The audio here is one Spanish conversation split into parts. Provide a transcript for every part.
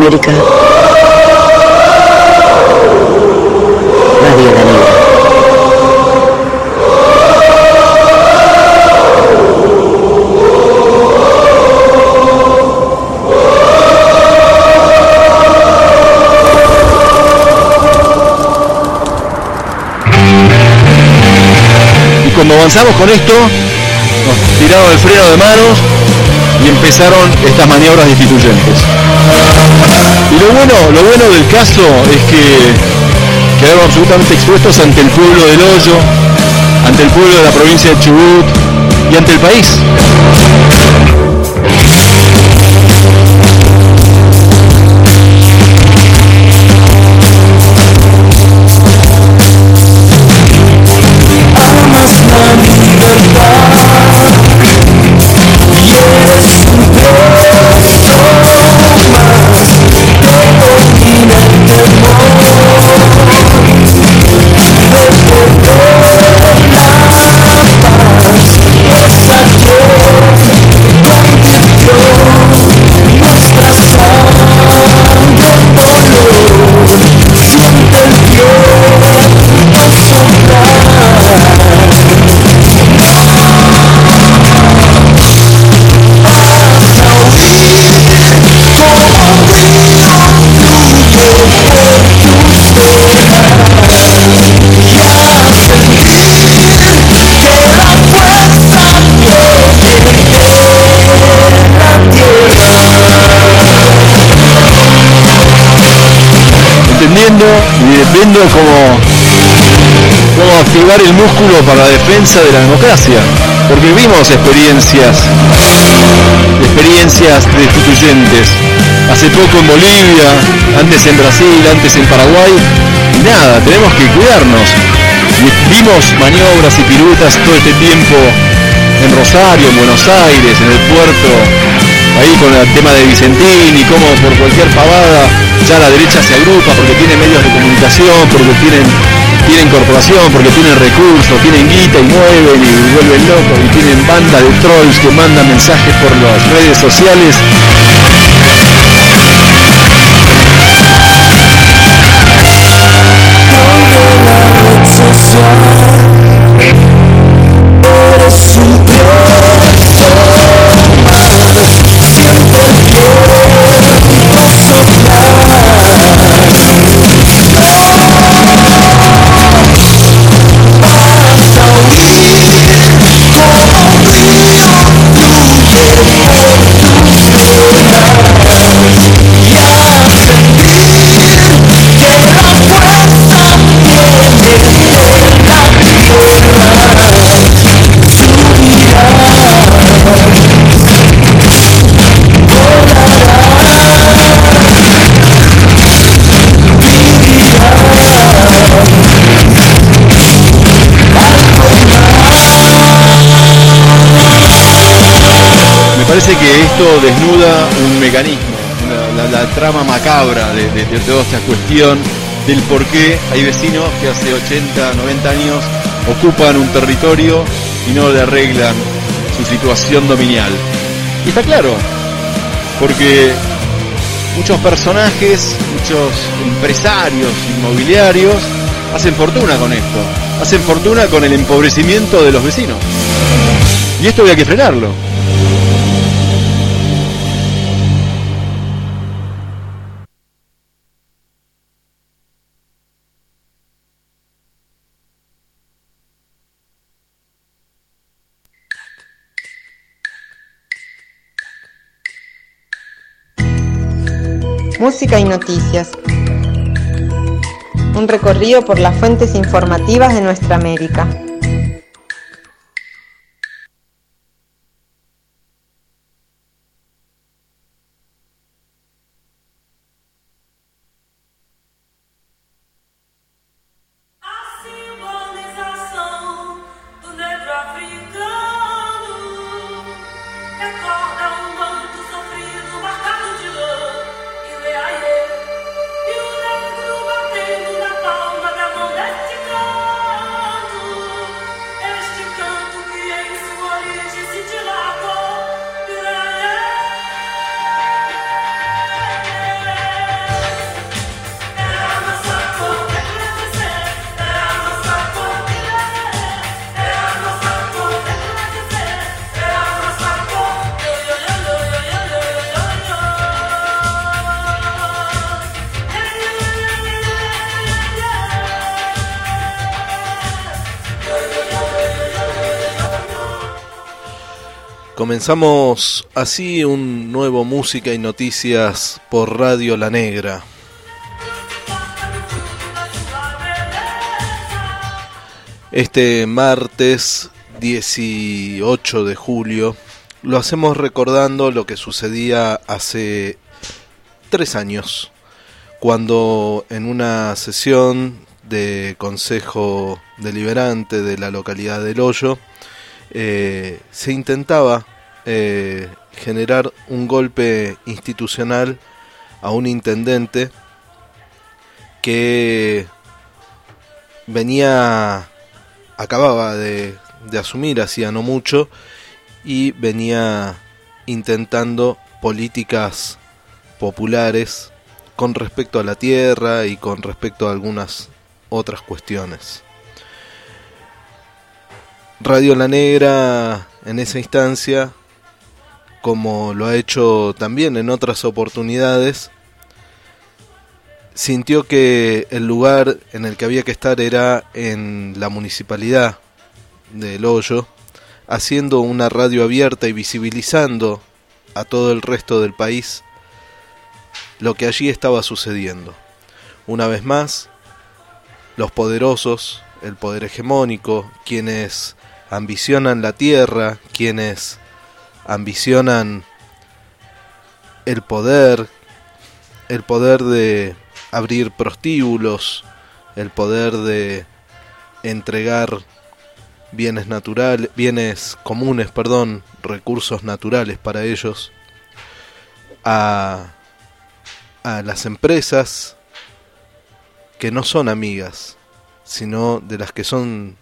América, Radio. Y cuando avanzamos con esto, nos tiraron el freno de manos y empezaron estas maniobras destituyentes. Y lo bueno, lo bueno del caso es que quedaron absolutamente expuestos ante el pueblo del Hoyo, ante el pueblo de la provincia de Chubut y ante el país. Viendo cómo, cómo activar el músculo para la defensa de la democracia. Porque vimos experiencias, experiencias destituyentes. Hace poco en Bolivia, antes en Brasil, antes en Paraguay. Nada, tenemos que cuidarnos. Vimos maniobras y piruetas todo este tiempo en Rosario, en Buenos Aires, en el puerto, ahí con el tema de Vicentín y cómo por cualquier pavada ya la derecha se agrupa porque tiene medios de comunicación, porque tienen, tienen corporación, porque tienen recursos, tienen guita y mueven y vuelven locos y tienen banda de trolls que mandan mensajes por las redes sociales. Esto desnuda un mecanismo, la, trama macabra de toda esta cuestión del por qué hay vecinos que hace 80, 90 años ocupan un territorio y no le arreglan su situación dominial. Y está claro, porque muchos personajes, muchos empresarios inmobiliarios hacen fortuna con esto, hacen fortuna con el empobrecimiento de los vecinos. Y esto había que frenarlo. Música y noticias. Un recorrido por las fuentes informativas de nuestra América. Comenzamos así un nuevo Música y Noticias por Radio La Negra. Este martes 18 de julio lo hacemos recordando lo que sucedía hace tres años, cuando en una sesión de Consejo Deliberante de la localidad del Hoyo eh, se intentaba eh, generar un golpe institucional a un intendente que venía, acababa de, de asumir hacía no mucho y venía intentando políticas populares con respecto a la tierra y con respecto a algunas otras cuestiones. Radio La Negra en esa instancia, como lo ha hecho también en otras oportunidades, sintió que el lugar en el que había que estar era en la municipalidad del Hoyo, haciendo una radio abierta y visibilizando a todo el resto del país lo que allí estaba sucediendo. Una vez más, los poderosos, el poder hegemónico, quienes ambicionan la tierra, quienes ambicionan el poder, el poder de abrir prostíbulos, el poder de entregar bienes naturales, bienes comunes, perdón, recursos naturales para ellos a a las empresas que no son amigas, sino de las que son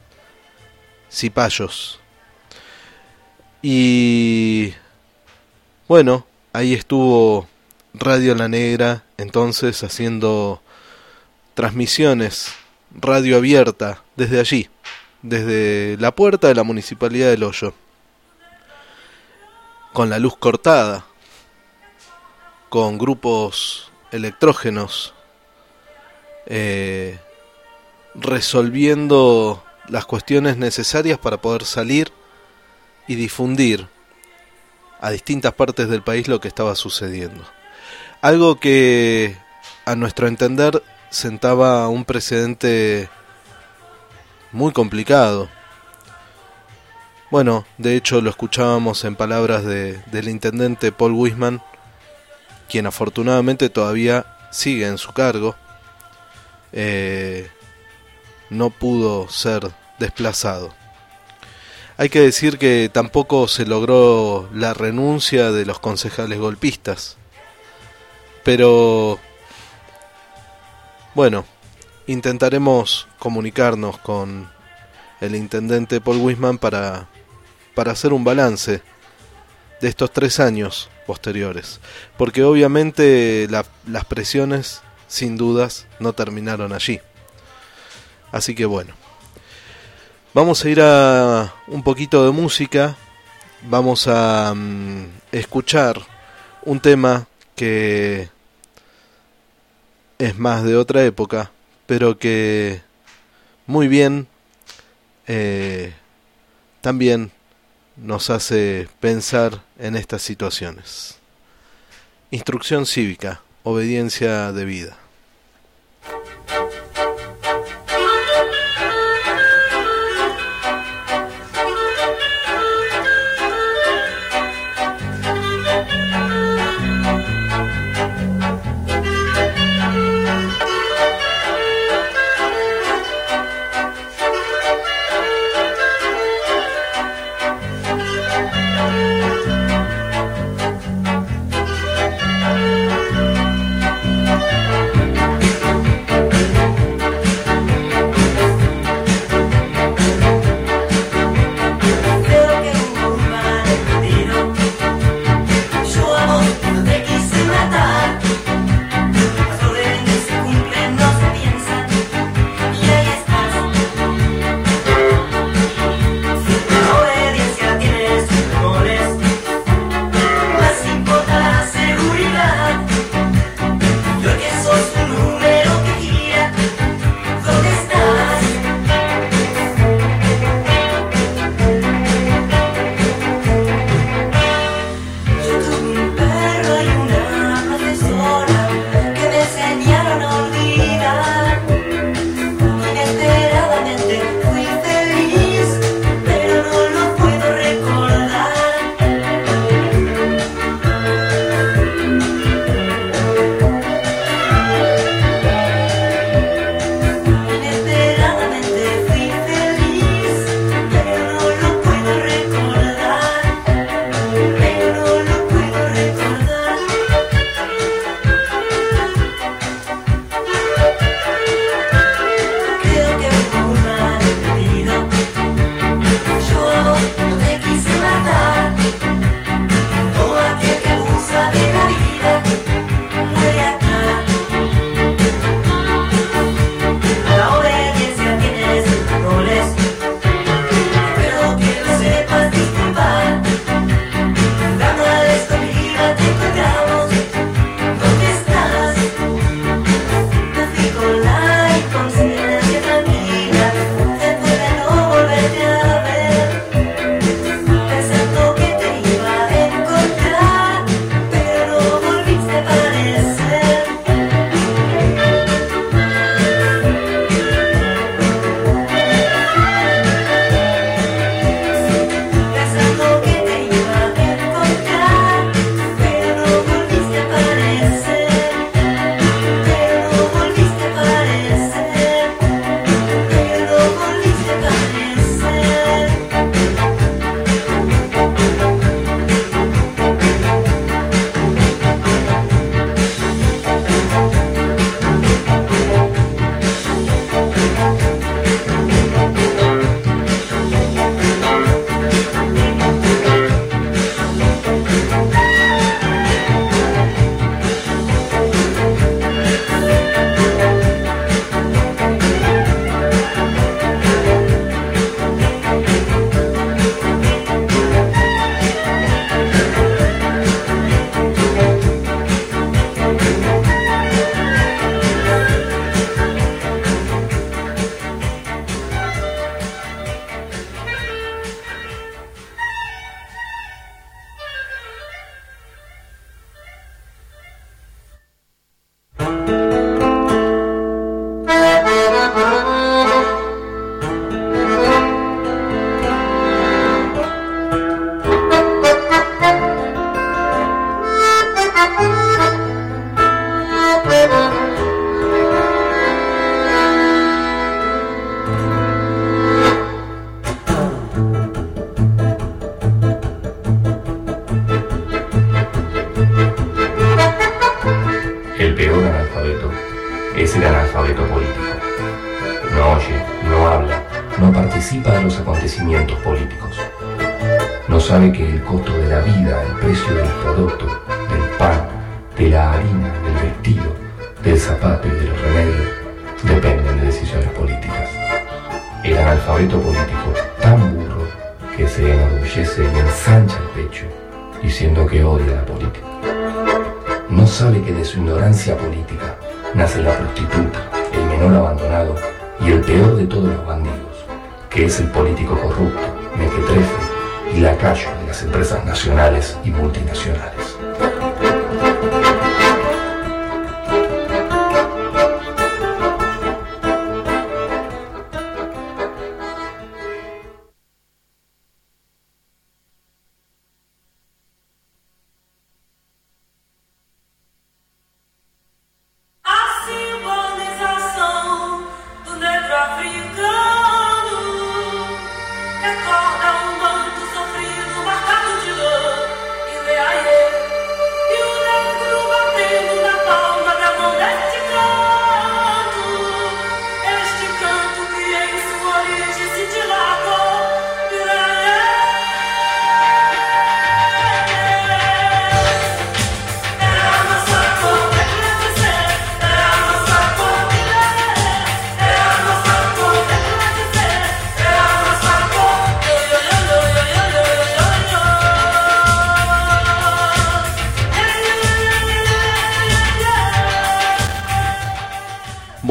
cipayos. Y bueno, ahí estuvo Radio La Negra entonces haciendo transmisiones, radio abierta, desde allí, desde la puerta de la Municipalidad del Hoyo, con la luz cortada, con grupos electrógenos, eh, resolviendo las cuestiones necesarias para poder salir y difundir a distintas partes del país lo que estaba sucediendo. Algo que a nuestro entender sentaba un precedente muy complicado. Bueno, de hecho lo escuchábamos en palabras de, del intendente Paul Wisman, quien afortunadamente todavía sigue en su cargo. Eh, no pudo ser desplazado. Hay que decir que tampoco se logró la renuncia de los concejales golpistas. Pero, bueno, intentaremos comunicarnos con el intendente Paul Wisman para, para hacer un balance de estos tres años posteriores. Porque obviamente las presiones, sin dudas, no terminaron allí. Así que bueno. Vamos a ir a un poquito de música. Vamos a mm, escuchar un tema que es más de otra época, pero que muy bien eh, también nos hace pensar en estas situaciones. Instrucción cívica, obediencia de vida.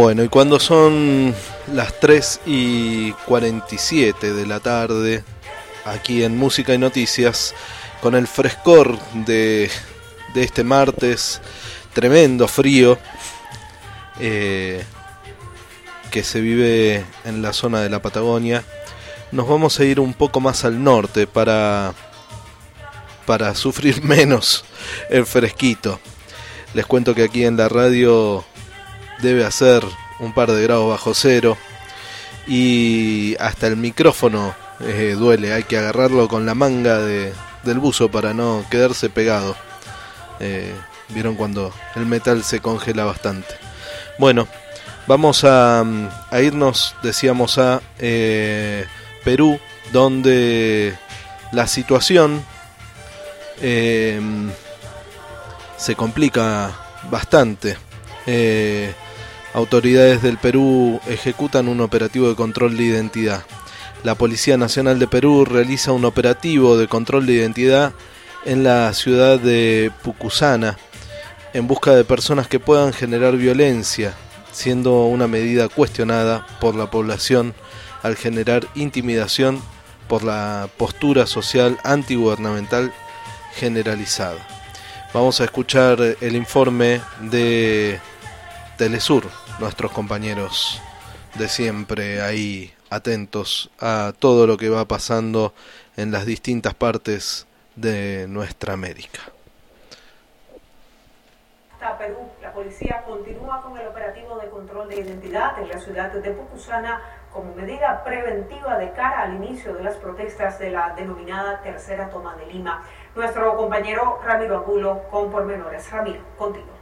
Bueno, y cuando son las 3 y 47 de la tarde, aquí en Música y Noticias, con el frescor de, de este martes, tremendo frío, eh, que se vive en la zona de la Patagonia, nos vamos a ir un poco más al norte para, para sufrir menos el fresquito. Les cuento que aquí en la radio debe hacer un par de grados bajo cero y hasta el micrófono eh, duele, hay que agarrarlo con la manga de- del buzo para no quedarse pegado. Eh, Vieron cuando el metal se congela bastante. Bueno, vamos a, mm, irnos, decíamos, a eh, Perú, donde la situación eh, se complica bastante. Autoridades del Perú ejecutan un operativo de control de identidad. La Policía Nacional de Perú realiza un operativo de control de identidad en la ciudad de Pucusana en busca de personas que puedan generar violencia, siendo una medida cuestionada por la población al generar intimidación por la postura social antigubernamental generalizada. Vamos a escuchar el informe de Telesur, nuestros compañeros de siempre ahí atentos a todo lo que va pasando en las distintas partes de nuestra América. Hasta Perú, la policía continúa con el operativo de control de identidad en la ciudad de Pucusana como medida preventiva de cara al inicio de las protestas de la denominada Tercera Toma de Lima. Nuestro compañero Ramiro Angulo con pormenores. Ramiro, contigo.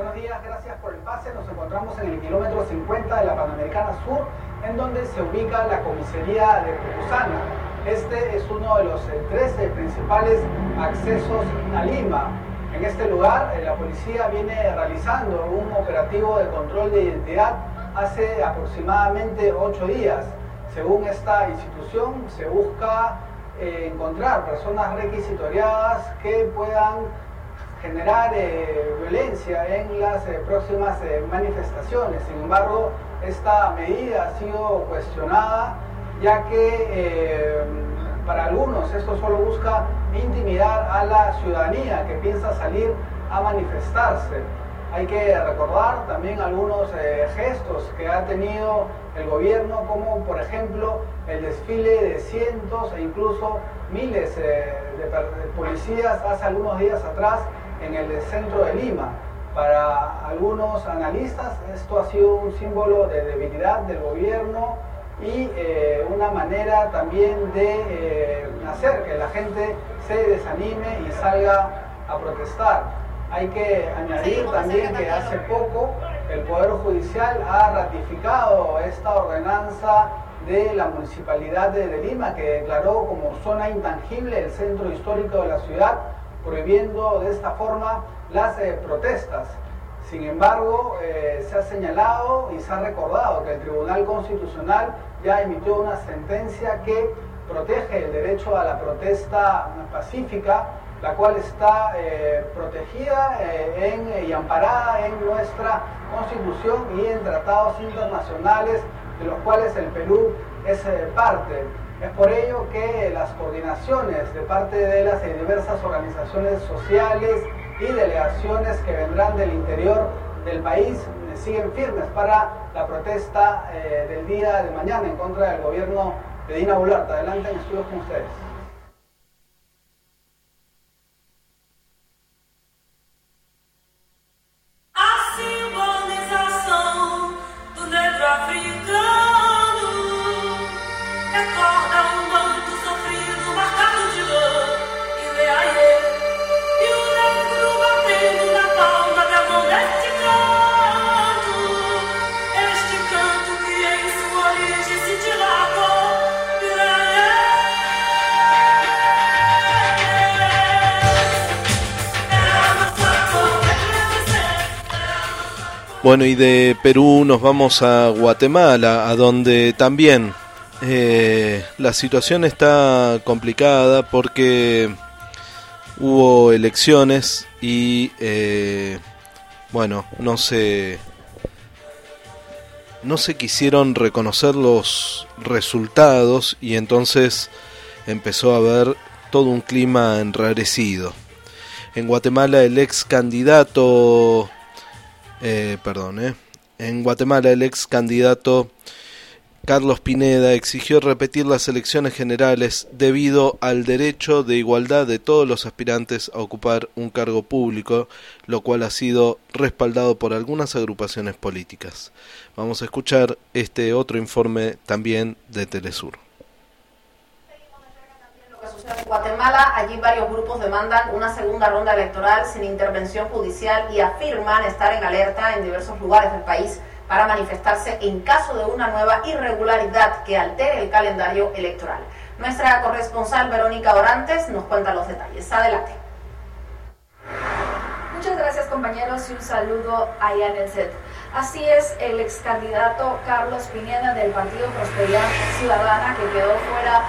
Buenos días, gracias por el pase. Nos encontramos en el kilómetro 50 de la Panamericana Sur, en donde se ubica la comisaría de Pucusana. Este es uno de los eh, 13 principales accesos a Lima. En este lugar, eh, la policía viene realizando un operativo de control de identidad hace aproximadamente ocho días. Según esta institución, se busca eh, encontrar personas requisitoriadas que puedan generar eh, violencia en las eh, próximas eh, manifestaciones. Sin embargo, esta medida ha sido cuestionada ya que para algunos esto solo busca intimidar a la ciudadanía que piensa salir a manifestarse. Hay que recordar también algunos gestos que ha tenido el gobierno, como por ejemplo el desfile de cientos e incluso miles de policías hace algunos días atrás en el centro de Lima. Para algunos analistas esto ha sido un símbolo de debilidad del gobierno y eh, una manera también de eh, hacer que la gente se desanime y salga a protestar. Hay que añadir también que hace poco el Poder Judicial ha ratificado esta ordenanza de la Municipalidad de, de Lima, que declaró como zona intangible el centro histórico de la ciudad, prohibiendo de esta forma las eh, protestas. Sin embargo, eh, se ha señalado y se ha recordado que el Tribunal Constitucional ya emitió una sentencia que protege el derecho a la protesta pacífica, la cual está eh, protegida y amparada en nuestra Constitución y en tratados internacionales de los cuales el Perú es parte. Es por ello que las coordinaciones de parte de las eh, diversas organizaciones sociales y delegaciones que vendrán del interior del país eh, siguen firmes para la protesta eh, del día de mañana en contra del gobierno de Dina Boluarte. Adelante en estudios con ustedes. Y de Perú nos vamos a Guatemala, a donde también eh, la situación está complicada porque hubo elecciones y, eh, bueno, no se, no se quisieron reconocer los resultados y entonces empezó a haber todo un clima enrarecido. En Guatemala el ex candidato eh, perdón, eh. En Guatemala el ex candidato Carlos Pineda exigió repetir las elecciones generales debido al derecho de igualdad de todos los aspirantes a ocupar un cargo público, lo cual ha sido respaldado por algunas agrupaciones políticas. Vamos a escuchar este otro informe también de Telesur. En Guatemala, allí varios grupos demandan una segunda ronda electoral sin intervención judicial y afirman estar en alerta en diversos lugares del país para manifestarse en caso de una nueva irregularidad que altere el calendario electoral. Nuestra corresponsal Verónica Orantes nos cuenta los detalles. Adelante. Muchas gracias compañeros y un saludo el set. Así es, el ex candidato Carlos Pineda del Partido Prosperidad Ciudadana, que quedó fuera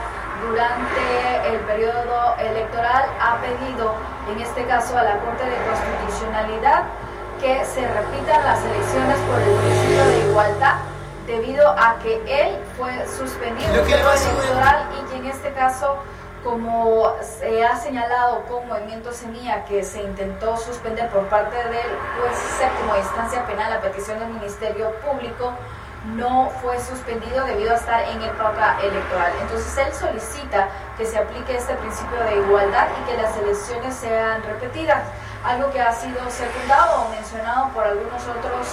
durante el periodo electoral, ha pedido, en este caso a la Corte de Constitucionalidad, que se repitan las elecciones por el principio de igualdad debido a que él fue suspendido del periodo electoral y que en este caso como se ha señalado con Movimiento Semilla que se intentó suspender por parte del juez séptimo de instancia penal a petición del Ministerio Público, no fue suspendido debido a estar en época electoral. Entonces él solicita que se aplique este principio de igualdad y que las elecciones sean repetidas, algo que ha sido secundado o mencionado por algunos otros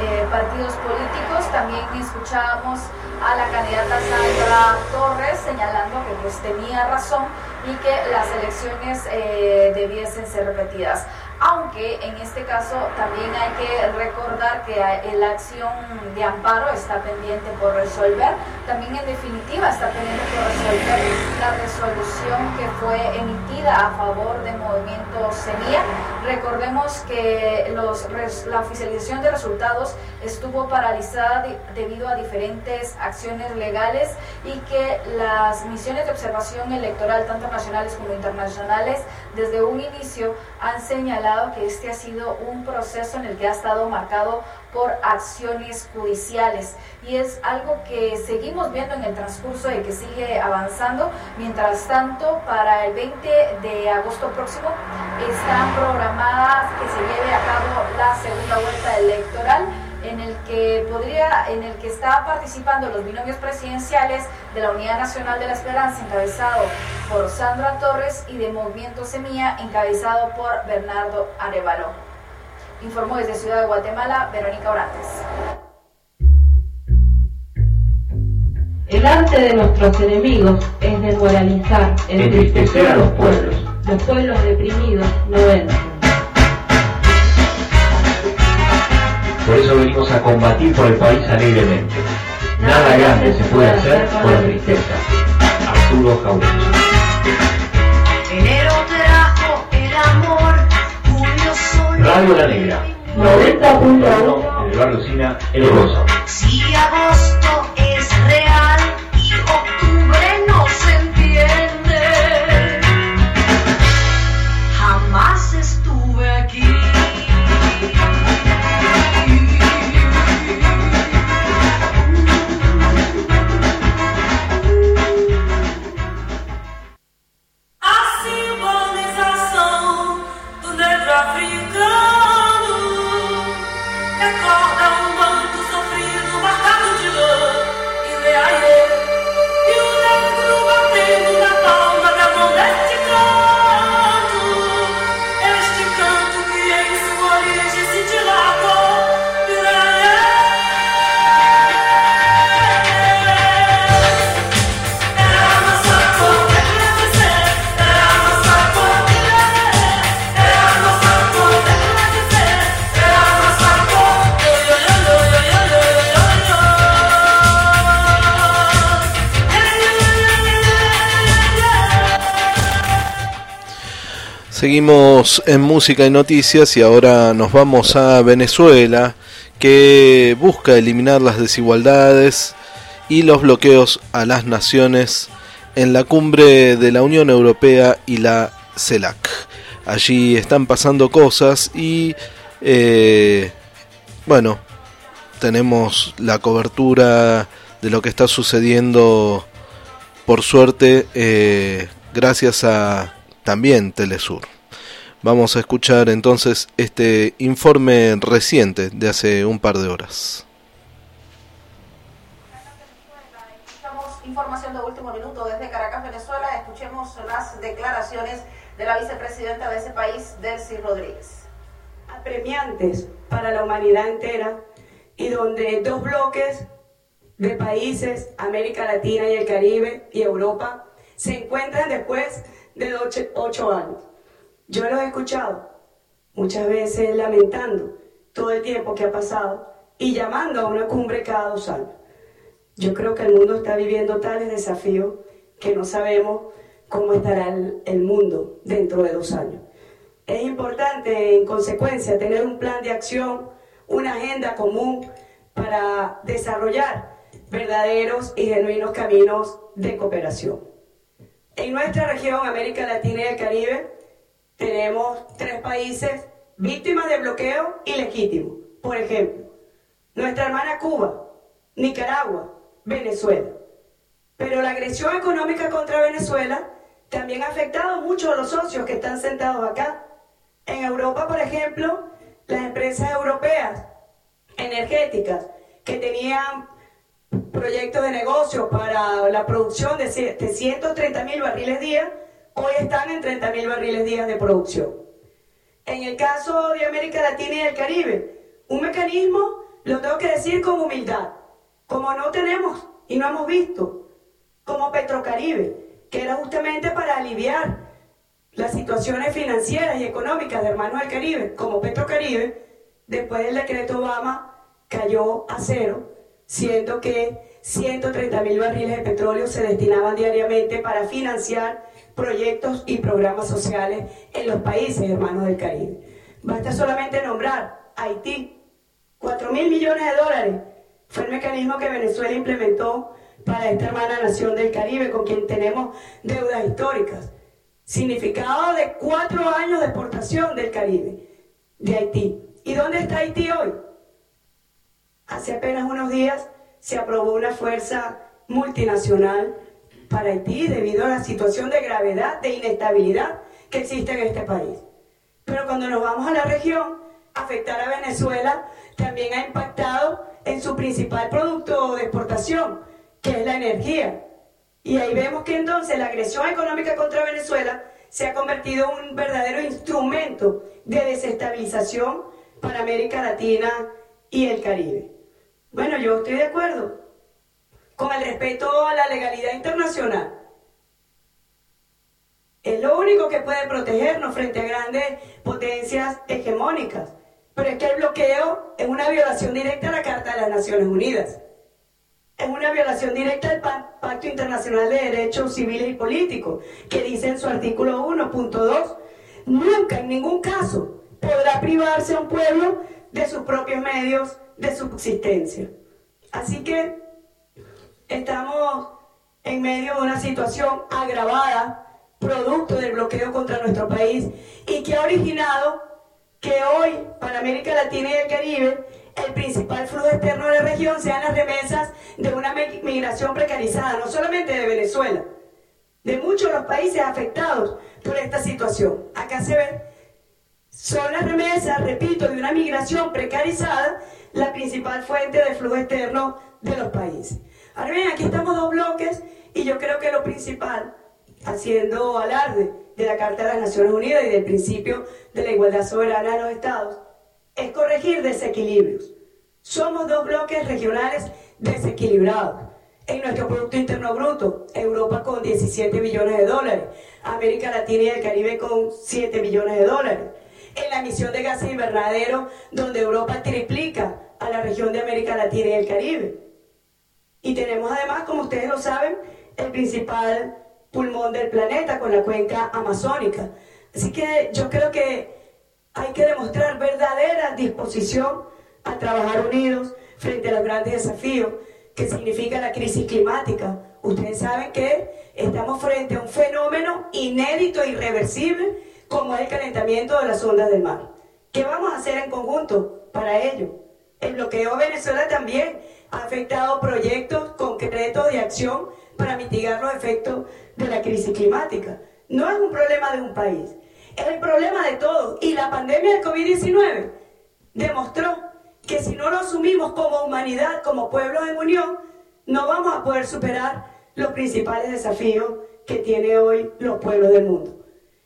eh, partidos políticos. También escuchábamos a la candidata Sandra Torres señalando que pues tenía razón y que las elecciones eh, debiesen ser repetidas. Aunque en este caso también hay que recordar que la acción de amparo está pendiente por resolver. También en definitiva está pendiente por resolver la resolución que fue emitida a favor de Movimiento Semilla. Recordemos que la oficialización de resultados estuvo paralizada de, debido a diferentes acciones legales y que las misiones de observación electoral, tanto nacionales como internacionales, desde un inicio han señalado que este ha sido un proceso en el que ha estado marcado por acciones judiciales y es algo que seguimos viendo en el transcurso y que sigue avanzando. Mientras tanto, para el 20 de agosto próximo están programadas que se lleve a cabo la segunda vuelta electoral en el que podría, en el que está participando los binomios presidenciales de la Unidad Nacional de la Esperanza, encabezado por Sandra Torres, y de Movimiento Semilla, encabezado por Bernardo Arevalo. Informó desde Ciudad de Guatemala, Verónica Orantes. El arte de nuestros enemigos es desmoralizar, Entristecer a los pueblos. Los pueblos deprimidos no vencen. Por eso venimos a combatir por el país alegremente. Nada grande se puede hacer con la tristeza. Arturo Jauregui. Radio La Negra. 90.1 En el barrio Sina, El Rosa. Si agosto Seguimos en música y noticias y ahora nos vamos a Venezuela que busca eliminar las desigualdades y los bloqueos a las naciones en la cumbre de la Unión Europea y la CELAC. Allí están pasando cosas y eh, bueno, tenemos la cobertura de lo que está sucediendo por suerte eh, gracias a también Telesur. Vamos a escuchar entonces este informe reciente de hace un par de horas. Escuchamos información de último minuto desde Caracas, Venezuela. Escuchemos las declaraciones de la vicepresidenta de ese país, Delcy Rodríguez. apremiantes para la humanidad entera y donde dos bloques de países, América Latina y el Caribe y Europa, se encuentran después de ocho, ocho años. Yo los he escuchado muchas veces lamentando todo el tiempo que ha pasado y llamando a una cumbre cada dos años. Yo creo que el mundo está viviendo tales desafíos que no sabemos cómo estará el, el mundo dentro de dos años. Es importante, en consecuencia, tener un plan de acción, una agenda común para desarrollar verdaderos y genuinos caminos de cooperación. En nuestra región, América Latina y el Caribe, tenemos tres países víctimas de bloqueo ilegítimo. Por ejemplo, nuestra hermana Cuba, Nicaragua, Venezuela. Pero la agresión económica contra Venezuela también ha afectado mucho a los socios que están sentados acá. En Europa, por ejemplo, las empresas europeas energéticas que tenían proyectos de negocio para la producción de 730 mil barriles día, hoy están en 30 mil barriles día de producción. En el caso de América Latina y el Caribe, un mecanismo, lo tengo que decir con humildad, como no tenemos y no hemos visto, como Petrocaribe, que era justamente para aliviar las situaciones financieras y económicas de hermanos del Caribe, como Petrocaribe, después del decreto Obama cayó a cero, siendo que 130 mil barriles de petróleo se destinaban diariamente para financiar proyectos y programas sociales en los países hermanos del Caribe. Basta solamente nombrar Haití, 4 mil millones de dólares fue el mecanismo que Venezuela implementó para esta hermana nación del Caribe, con quien tenemos deudas históricas. Significado de cuatro años de exportación del Caribe, de Haití. ¿Y dónde está Haití hoy? Hace apenas unos días se aprobó una fuerza multinacional para Haití debido a la situación de gravedad, de inestabilidad que existe en este país. Pero cuando nos vamos a la región, afectar a Venezuela también ha impactado en su principal producto de exportación, que es la energía. Y ahí vemos que entonces la agresión económica contra Venezuela se ha convertido en un verdadero instrumento de desestabilización para América Latina y el Caribe. Bueno, yo estoy de acuerdo con el respeto a la legalidad internacional. Es lo único que puede protegernos frente a grandes potencias hegemónicas. Pero es que el bloqueo es una violación directa a la Carta de las Naciones Unidas. es una violación directa Pa- Pacto Internacional de Derechos Civiles y Políticos, que dice en su artículo 1.2, nunca en ningún caso podrá privarse a un pueblo de sus propios medios de subsistencia. Así que estamos en medio de una situación agravada, producto del bloqueo contra nuestro país, y que ha originado que hoy, para América Latina y el Caribe, el principal flujo externo de la región sean las remesas de una mi- migración precarizada, no solamente de Venezuela, de muchos de los países afectados por esta situación. Acá se ve, son las remesas, repito, de una migración precarizada, la principal fuente de flujo externo de los países. Ahora bien, aquí estamos dos bloques y yo creo que lo principal, haciendo alarde de la Carta de las Naciones Unidas y del principio de la igualdad soberana de los estados, es corregir desequilibrios. Somos dos bloques regionales desequilibrados. En nuestro Producto Interno Bruto, Europa con 17 billones de dólares, América Latina y el Caribe con 7 billones de dólares. En la emisión de gases invernadero, donde Europa triplica a la región de América Latina y el Caribe. Y tenemos además, como ustedes lo saben, el principal pulmón del planeta con la cuenca amazónica. Así que yo creo que hay que demostrar verdadera disposición a trabajar unidos frente a los grandes desafíos que significa la crisis climática. Ustedes saben que estamos frente a un fenómeno inédito e irreversible como el calentamiento de las ondas del mar. ¿Qué vamos a hacer en conjunto para ello? El bloqueo Venezuela también ha afectado proyectos concretos de acción para mitigar los efectos de la crisis climática. No es un problema de un país, es el problema de todos. Y la pandemia del COVID-19 demostró que si no lo asumimos como humanidad, como pueblos en unión, no vamos a poder superar los principales desafíos que tiene hoy los pueblos del mundo.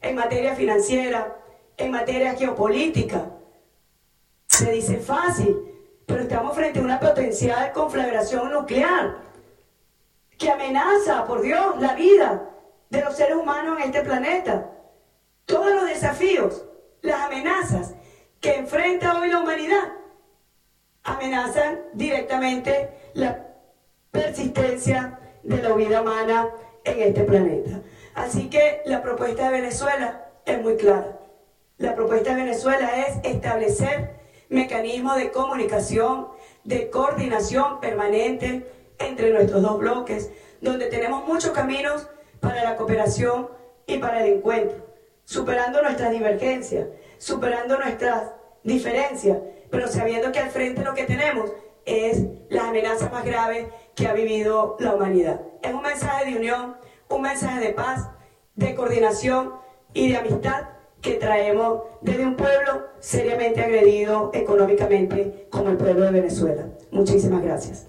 En materia financiera, en materia geopolítica, se dice fácil, pero estamos frente a una potencial conflagración nuclear que amenaza, por Dios, la vida de los seres humanos en este planeta. Todos los desafíos, las amenazas que enfrenta hoy la humanidad, amenazan directamente la persistencia de la vida humana en este planeta. Así que la propuesta de Venezuela es muy clara. La propuesta de Venezuela es establecer mecanismos de comunicación, de coordinación permanente entre nuestros dos bloques, donde tenemos muchos caminos para la cooperación y para el encuentro, superando nuestras divergencias, superando nuestras diferencias, pero sabiendo que al frente lo que tenemos es las amenazas más graves que ha vivido la humanidad. Es un mensaje de unión, un mensaje de paz, de coordinación y de amistad que traemos desde un pueblo seriamente agredido económicamente como el pueblo de Venezuela. Muchísimas gracias.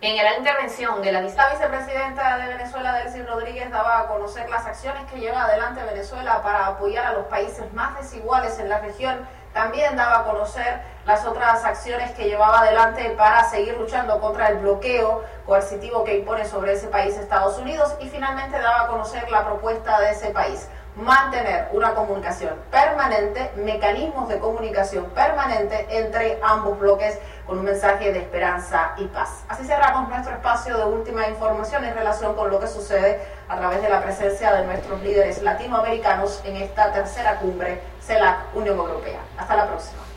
En la intervención de la vicepresidenta de Venezuela, Delcy Rodríguez, daba a conocer las acciones que lleva adelante Venezuela para apoyar a los países más desiguales en la región. También daba a conocer las otras acciones que llevaba adelante para seguir luchando contra el bloqueo coercitivo que impone sobre ese país Estados Unidos y finalmente daba a conocer la propuesta de ese país mantener una comunicación permanente, mecanismos de comunicación permanente entre ambos bloques con un mensaje de esperanza y paz. Así cerramos nuestro espacio de última información en relación con lo que sucede a través de la presencia de nuestros líderes latinoamericanos en esta tercera cumbre CELAC Unión Europea. Hasta la próxima.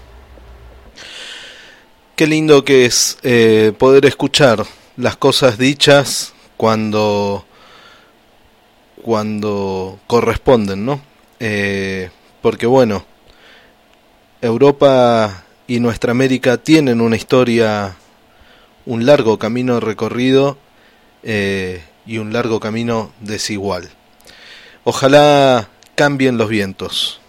Qué lindo que es eh, poder escuchar las cosas dichas cuando cuando corresponden, ¿no? Eh, porque bueno, Europa y nuestra América tienen una historia, un largo camino recorrido eh, y un largo camino desigual. Ojalá cambien los vientos.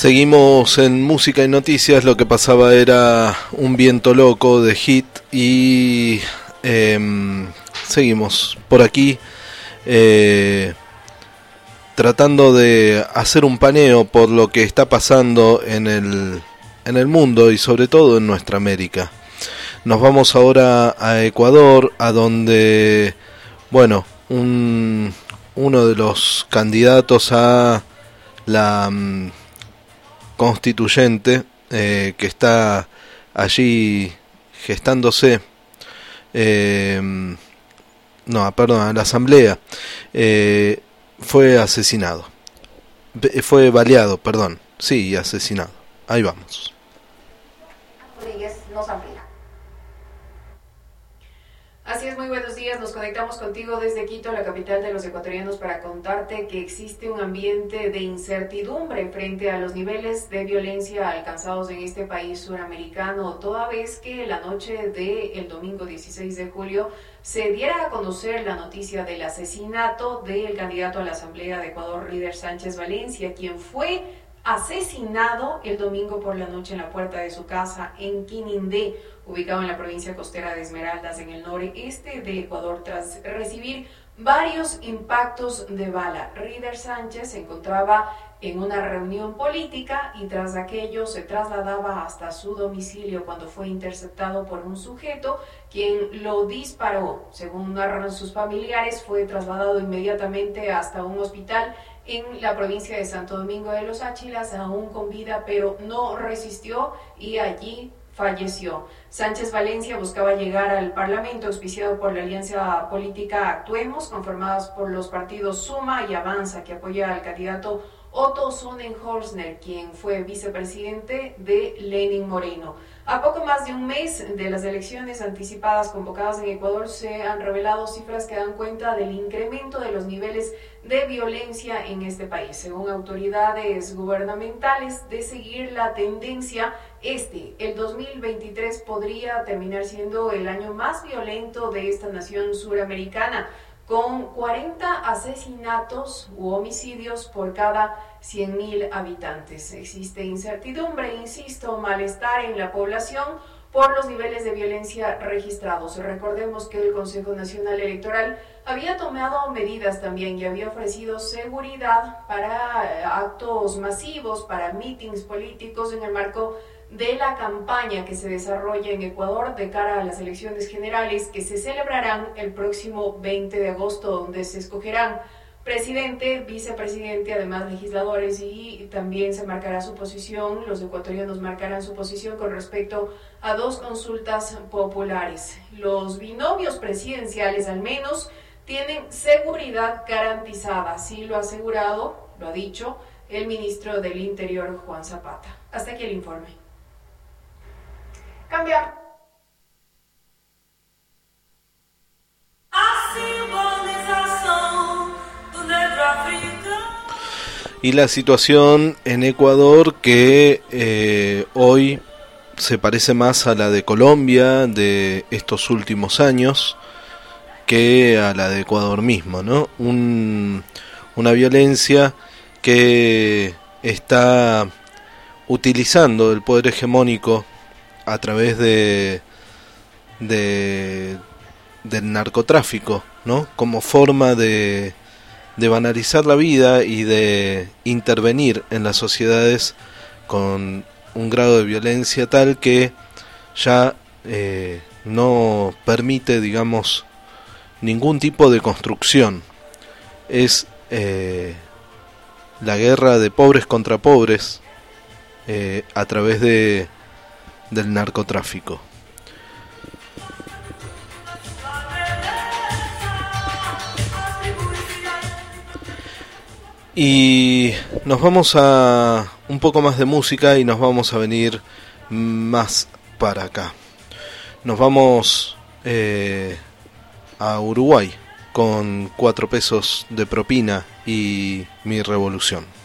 Seguimos en música y noticias. Lo que pasaba era un viento loco de hit y em, seguimos por aquí eh, tratando de hacer un paneo por lo que está pasando en el, en el mundo y sobre todo en nuestra América. Nos vamos ahora a Ecuador, a donde, bueno, un, uno de los candidatos a la mm, constituyente eh, que está allí gestándose, eh, no, perdón, la asamblea, eh, fue asesinado, fue baleado, perdón, sí, asesinado. Ahí vamos. Rodríguez nos amplía. Así es, muy buenos días. Nos conectamos contigo desde Quito, la capital de los ecuatorianos, para contarte que existe un ambiente de incertidumbre frente a los niveles de violencia alcanzados en este país suramericano, toda vez que la noche del domingo 16 de julio se diera a conocer la noticia del asesinato del candidato a la Asamblea de Ecuador, Líder Sánchez Valencia, quien fue asesinado el domingo por la noche en la puerta de su casa en Quinindé, ubicado en la provincia costera de Esmeraldas, en el noreste de Ecuador, tras recibir varios impactos de bala. Rider Sánchez se encontraba en una reunión política y tras aquello se trasladaba hasta su domicilio cuando fue interceptado por un sujeto quien lo disparó. Según narran sus familiares, fue trasladado inmediatamente hasta un hospital en la provincia de Santo Domingo de los Áchilas, aún con vida, pero no resistió y allí falleció. Sánchez Valencia buscaba llegar al Parlamento auspiciado por la alianza política Actuemos, conformadas por los partidos Suma y Avanza, que apoya al candidato Otto Sonnenholzner, quien fue vicepresidente de Lenin Moreno. A poco más de un mes de las elecciones anticipadas convocadas en Ecuador se han revelado cifras que dan cuenta del incremento de los niveles de violencia en este país. Según autoridades gubernamentales, de seguir la tendencia, este, el 2023, podría terminar siendo el año más violento de esta nación suramericana con 40 asesinatos u homicidios por cada 100.000 habitantes. Existe incertidumbre, insisto, malestar en la población por los niveles de violencia registrados. Recordemos que el Consejo Nacional Electoral había tomado medidas también y había ofrecido seguridad para actos masivos, para mítines políticos en el marco de la campaña que se desarrolla en Ecuador de cara a las elecciones generales que se celebrarán el próximo 20 de agosto, donde se escogerán presidente, vicepresidente, además legisladores y también se marcará su posición, los ecuatorianos marcarán su posición con respecto a dos consultas populares. Los binomios presidenciales al menos tienen seguridad garantizada, así lo ha asegurado, lo ha dicho el ministro del Interior Juan Zapata. Hasta aquí el informe. Cambia. Y la situación en Ecuador que eh, hoy se parece más a la de Colombia de estos últimos años que a la de Ecuador mismo, ¿no? Un- una violencia que está utilizando el poder hegemónico a través de, de del narcotráfico, ¿no? Como forma de, de banalizar la vida y de intervenir en las sociedades con un grado de violencia tal que ya eh, no permite, digamos, ningún tipo de construcción. Es eh, la guerra de pobres contra pobres eh, a través de, del narcotráfico. Y nos vamos a un poco más de música y nos vamos a venir más para acá. Nos vamos eh, a Uruguay con cuatro pesos de propina y mi revolución.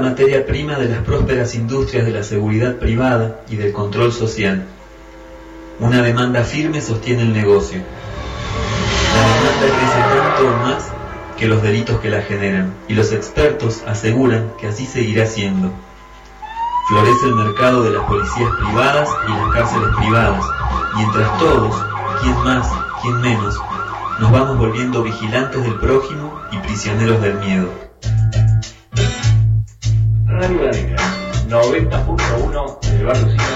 La materia prima de las prósperas industrias de la seguridad privada y del control social. Una demanda firme sostiene el negocio. La demanda crece tanto o más que los delitos que la generan, y los expertos aseguran que así seguirá siendo. Florece el mercado de las policías privadas y las cárceles privadas, mientras todos, quien más, quien menos, nos vamos volviendo vigilantes del prójimo y prisioneros del miedo. 90.1 en el barrio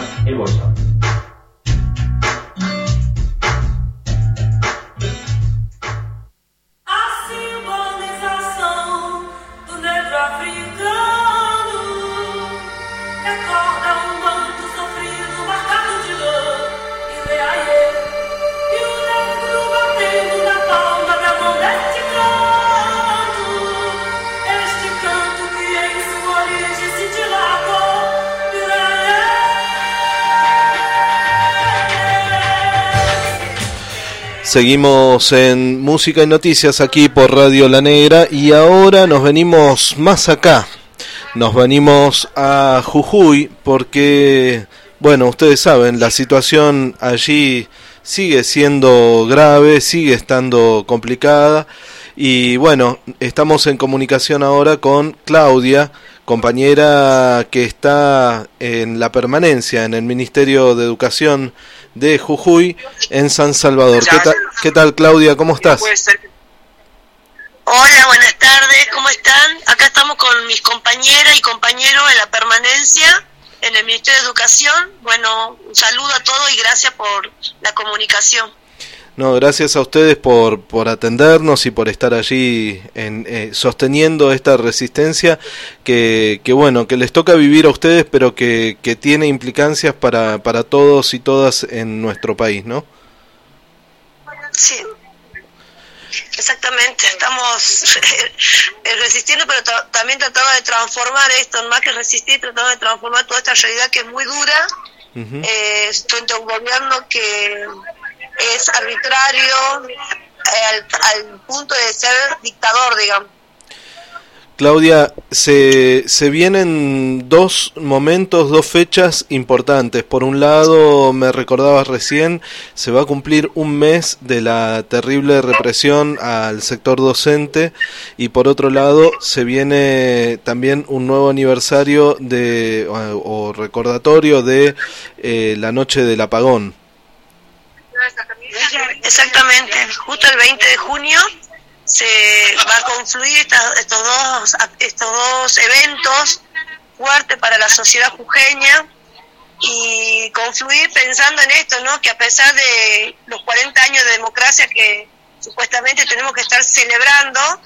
Seguimos en Música y Noticias aquí por Radio La Negra y ahora nos venimos más acá. Nos venimos a Jujuy porque, bueno, ustedes saben, la situación allí sigue siendo grave, sigue estando complicada y bueno, estamos en comunicación ahora con Claudia, compañera que está en la permanencia en el Ministerio de Educación de Jujuy en San Salvador. ¿Qué tal, qué tal Claudia? ¿Cómo estás? Hola, buenas tardes, ¿cómo están? Acá estamos con mis compañeras y compañeros en la permanencia en el Ministerio de Educación. Bueno, un saludo a todos y gracias por la comunicación. No, gracias a ustedes por, por atendernos y por estar allí en, eh, sosteniendo esta resistencia que, que, bueno, que les toca vivir a ustedes, pero que, que tiene implicancias para, para todos y todas en nuestro país, ¿no? Sí. Exactamente, estamos eh, resistiendo, pero ta- también tratando de transformar esto, más que resistir, tratando de transformar toda esta realidad que es muy dura, eh, frente a un gobierno que es arbitrario eh, al, al punto de ser dictador, digamos. Claudia, se, se vienen dos momentos, dos fechas importantes. Por un lado, me recordabas recién, se va a cumplir un mes de la terrible represión al sector docente y por otro lado, se viene también un nuevo aniversario de o, recordatorio de eh, la noche del apagón. Exactamente, justo el 20 de junio se va a confluir esta- estos dos estos dos eventos fuertes para la sociedad jujeña y confluir pensando en esto, ¿no? Que a pesar de los 40 años de democracia que supuestamente tenemos que estar celebrando,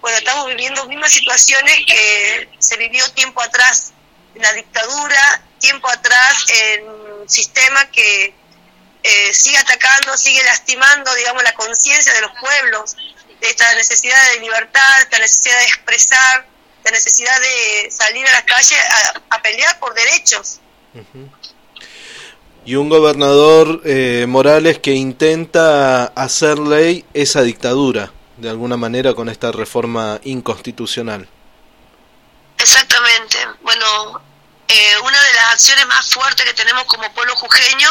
bueno, estamos viviendo mismas situaciones que se vivió tiempo atrás en la dictadura, tiempo atrás en un sistema que eh, sigue atacando, sigue lastimando, digamos, la conciencia de los pueblos, de esta necesidad de libertad, esta necesidad de expresar, la necesidad de salir a las calles a, a pelear por derechos. Y un gobernador eh, Morales que intenta hacer ley esa dictadura, de alguna manera, con esta reforma inconstitucional. Exactamente. Bueno, eh, una de las acciones más fuertes que tenemos como pueblo jujeño,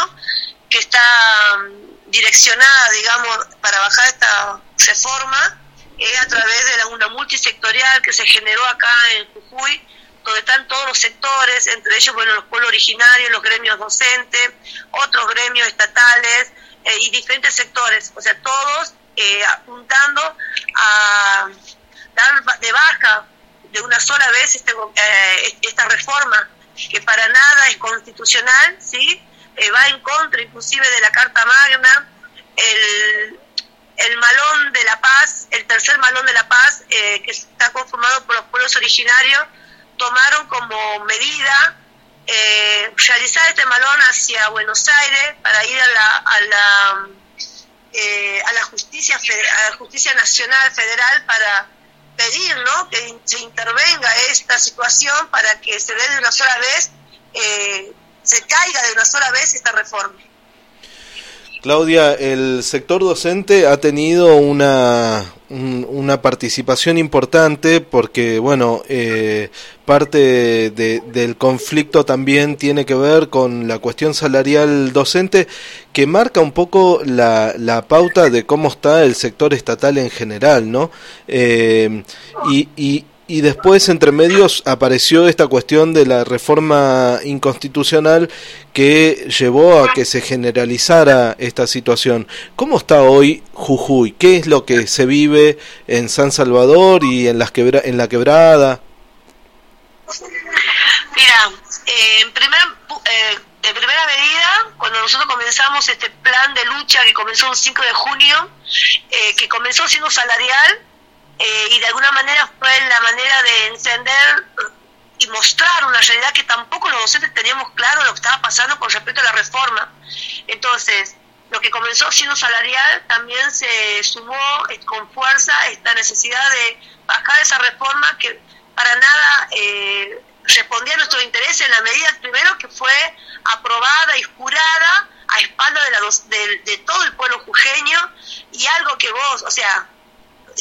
que está mm, direccionada, digamos, para bajar esta reforma, es a través de la, una multisectorial que se generó acá en Jujuy, donde están todos los sectores, entre ellos, bueno, los pueblos originarios, los gremios docentes, otros gremios estatales eh, y diferentes sectores, o sea, todos eh, apuntando a dar de baja de una sola vez este, eh, esta reforma, que para nada es constitucional, ¿sí? Eh, va en contra inclusive de la Carta Magna, el, el malón de la paz, el tercer malón de la paz, eh, que está conformado por los pueblos originarios, tomaron como medida eh, realizar este malón hacia Buenos Aires para ir a la, a la, eh, a la justicia a la justicia nacional federal para pedir ¿no? que se intervenga esta situación para que se dé de una sola vez eh, caiga de una sola vez esta reforma Claudia, el sector docente ha tenido una, un- una participación importante porque, bueno, eh, parte de- del conflicto también tiene que ver con la cuestión salarial docente que marca un poco la, la pauta de cómo está el sector estatal en general, ¿no? Eh, y, y después, entre medios, apareció esta cuestión de la reforma inconstitucional que llevó a que se generalizara esta situación. ¿Cómo está hoy Jujuy? ¿Qué es lo que se vive en San Salvador y en, las quebra en la quebrada? Mira, eh, en, primer, eh, en primera medida, cuando nosotros comenzamos este plan de lucha que comenzó el 5 de junio, eh, que comenzó siendo salarial eh, y de alguna manera fue la manera de encender y mostrar una realidad que tampoco los docentes teníamos claro lo que estaba pasando con respecto a la reforma. Entonces, lo que comenzó siendo salarial también se sumó eh, con fuerza esta necesidad de bajar esa reforma que para nada eh, respondía a nuestros intereses en la medida primero que fue aprobada y jurada a espaldas de, la dos- de- de todo el pueblo jujeño y algo que vos, o sea,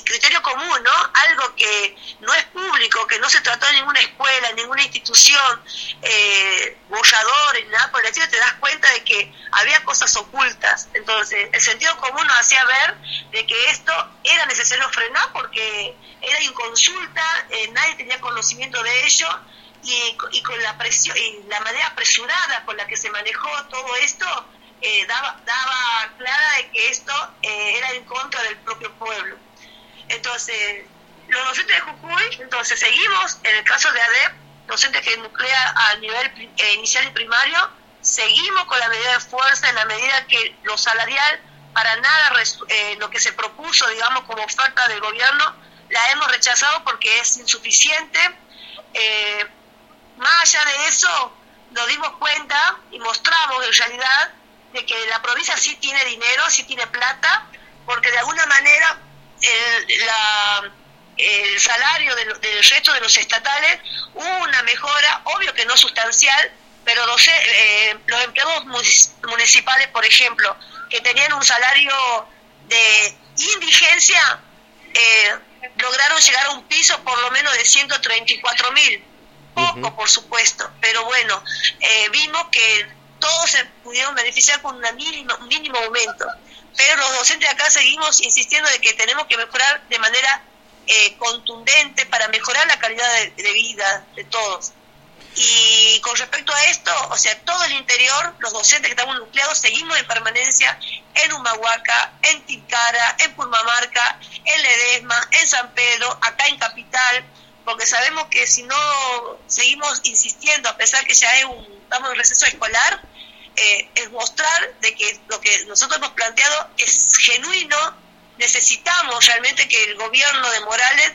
criterio común, ¿no? Algo que no es público, que no se trató en ninguna escuela, en ninguna institución, eh, bolladores, nada por el estilo, te das cuenta de que había cosas ocultas. Entonces, el sentido común nos hacía ver de que esto era necesario frenar porque era inconsulta, eh, nadie tenía conocimiento de ello y, con la presión y la manera apresurada con la que se manejó todo esto eh, daba, daba clara de que esto eh, era en contra del propio pueblo. Entonces, los docentes de Jujuy, entonces seguimos, en el caso de ADEP, docentes que nuclea a nivel eh, inicial y primario, seguimos con la medida de fuerza en la medida que lo salarial, para nada eh, lo que se propuso, digamos, como oferta del gobierno, la hemos rechazado porque es insuficiente. Eh, más allá de eso, nos dimos cuenta y mostramos en realidad de que la provincia sí tiene dinero, sí tiene plata, porque de alguna manera el, la- el salario del resto de los estatales hubo una mejora, obvio que no sustancial, pero los, eh, los empleados munici- municipales, por ejemplo, que tenían un salario de indigencia, eh, lograron llegar a un piso por lo menos de 134 mil. Poco, por supuesto, pero bueno, eh, vimos que todos se pudieron beneficiar con una mínima, un mínimo aumento. Pero los docentes acá seguimos insistiendo de que tenemos que mejorar de manera eh, contundente para mejorar la calidad de, vida de todos. Y con respecto a esto, o sea, todo el interior, los docentes que estamos nucleados, seguimos en permanencia en Humahuaca, en Tilcara, en Purmamarca, en Ledesma, en San Pedro, acá en Capital, porque sabemos que si no seguimos insistiendo, a pesar que ya es un, estamos en receso escolar, eh, es mostrar de que lo que nosotros hemos planteado es genuino, necesitamos realmente que el gobierno de Morales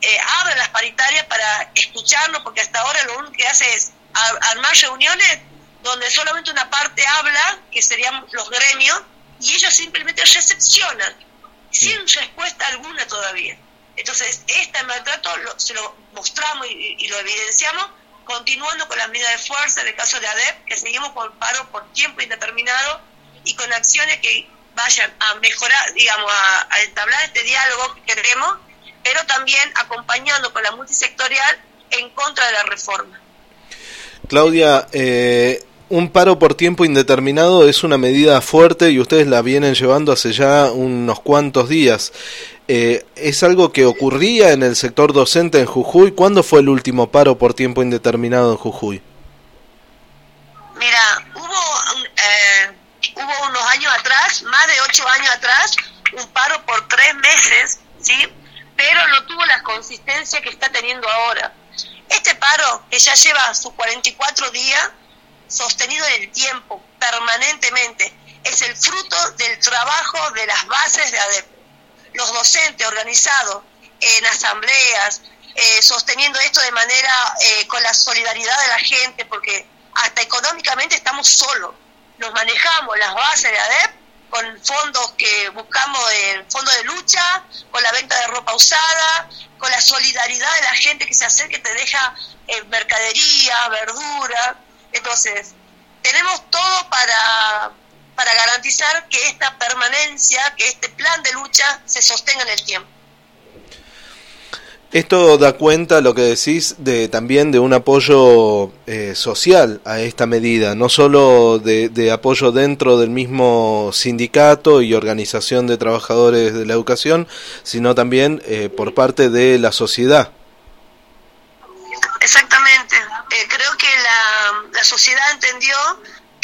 eh, abra las paritarias para escucharnos, porque hasta ahora lo único que hace es ar- armar reuniones donde solamente una parte habla, que serían los gremios, y ellos simplemente recepcionan, sin respuesta alguna todavía. Entonces, este maltrato lo- se lo mostramos y, y lo evidenciamos, continuando con las medidas de fuerza, en el caso de ADEP, que seguimos con paro por tiempo indeterminado y con acciones que vayan a mejorar, digamos, a, a entablar este diálogo que queremos, pero también acompañando con la multisectorial en contra de la reforma. Claudia, eh, un paro por tiempo indeterminado es una medida fuerte y ustedes la vienen llevando hace ya unos cuantos días. Eh, ¿Es algo que ocurría en el sector docente en Jujuy? ¿Cuándo fue el último paro por tiempo indeterminado en Jujuy? Mira, hubo, eh, hubo unos años atrás, más de ocho años atrás, un paro por tres meses, ¿sí? Pero no tuvo la consistencia que está teniendo ahora. Este paro, que ya lleva sus 44 días, sostenido en el tiempo, permanentemente, es el fruto del trabajo de las bases de ADEP. Los docentes organizados en asambleas, eh, sosteniendo esto de manera eh, con la solidaridad de la gente, porque hasta económicamente estamos solos. Nos manejamos las bases de ADEP con fondos que buscamos en fondo de lucha, con la venta de ropa usada, con la solidaridad de la gente que se acerca y te deja eh, mercadería, verdura. Entonces, tenemos todo para, para garantizar que esta permanencia, que este plan de lucha se sostenga en el tiempo. Esto da cuenta, lo que decís, de también de un apoyo eh, social a esta medida, no solo de, de apoyo dentro del mismo sindicato y organización de trabajadores de la educación, sino también eh, por parte de la sociedad. Exactamente. Eh, creo que la, la sociedad entendió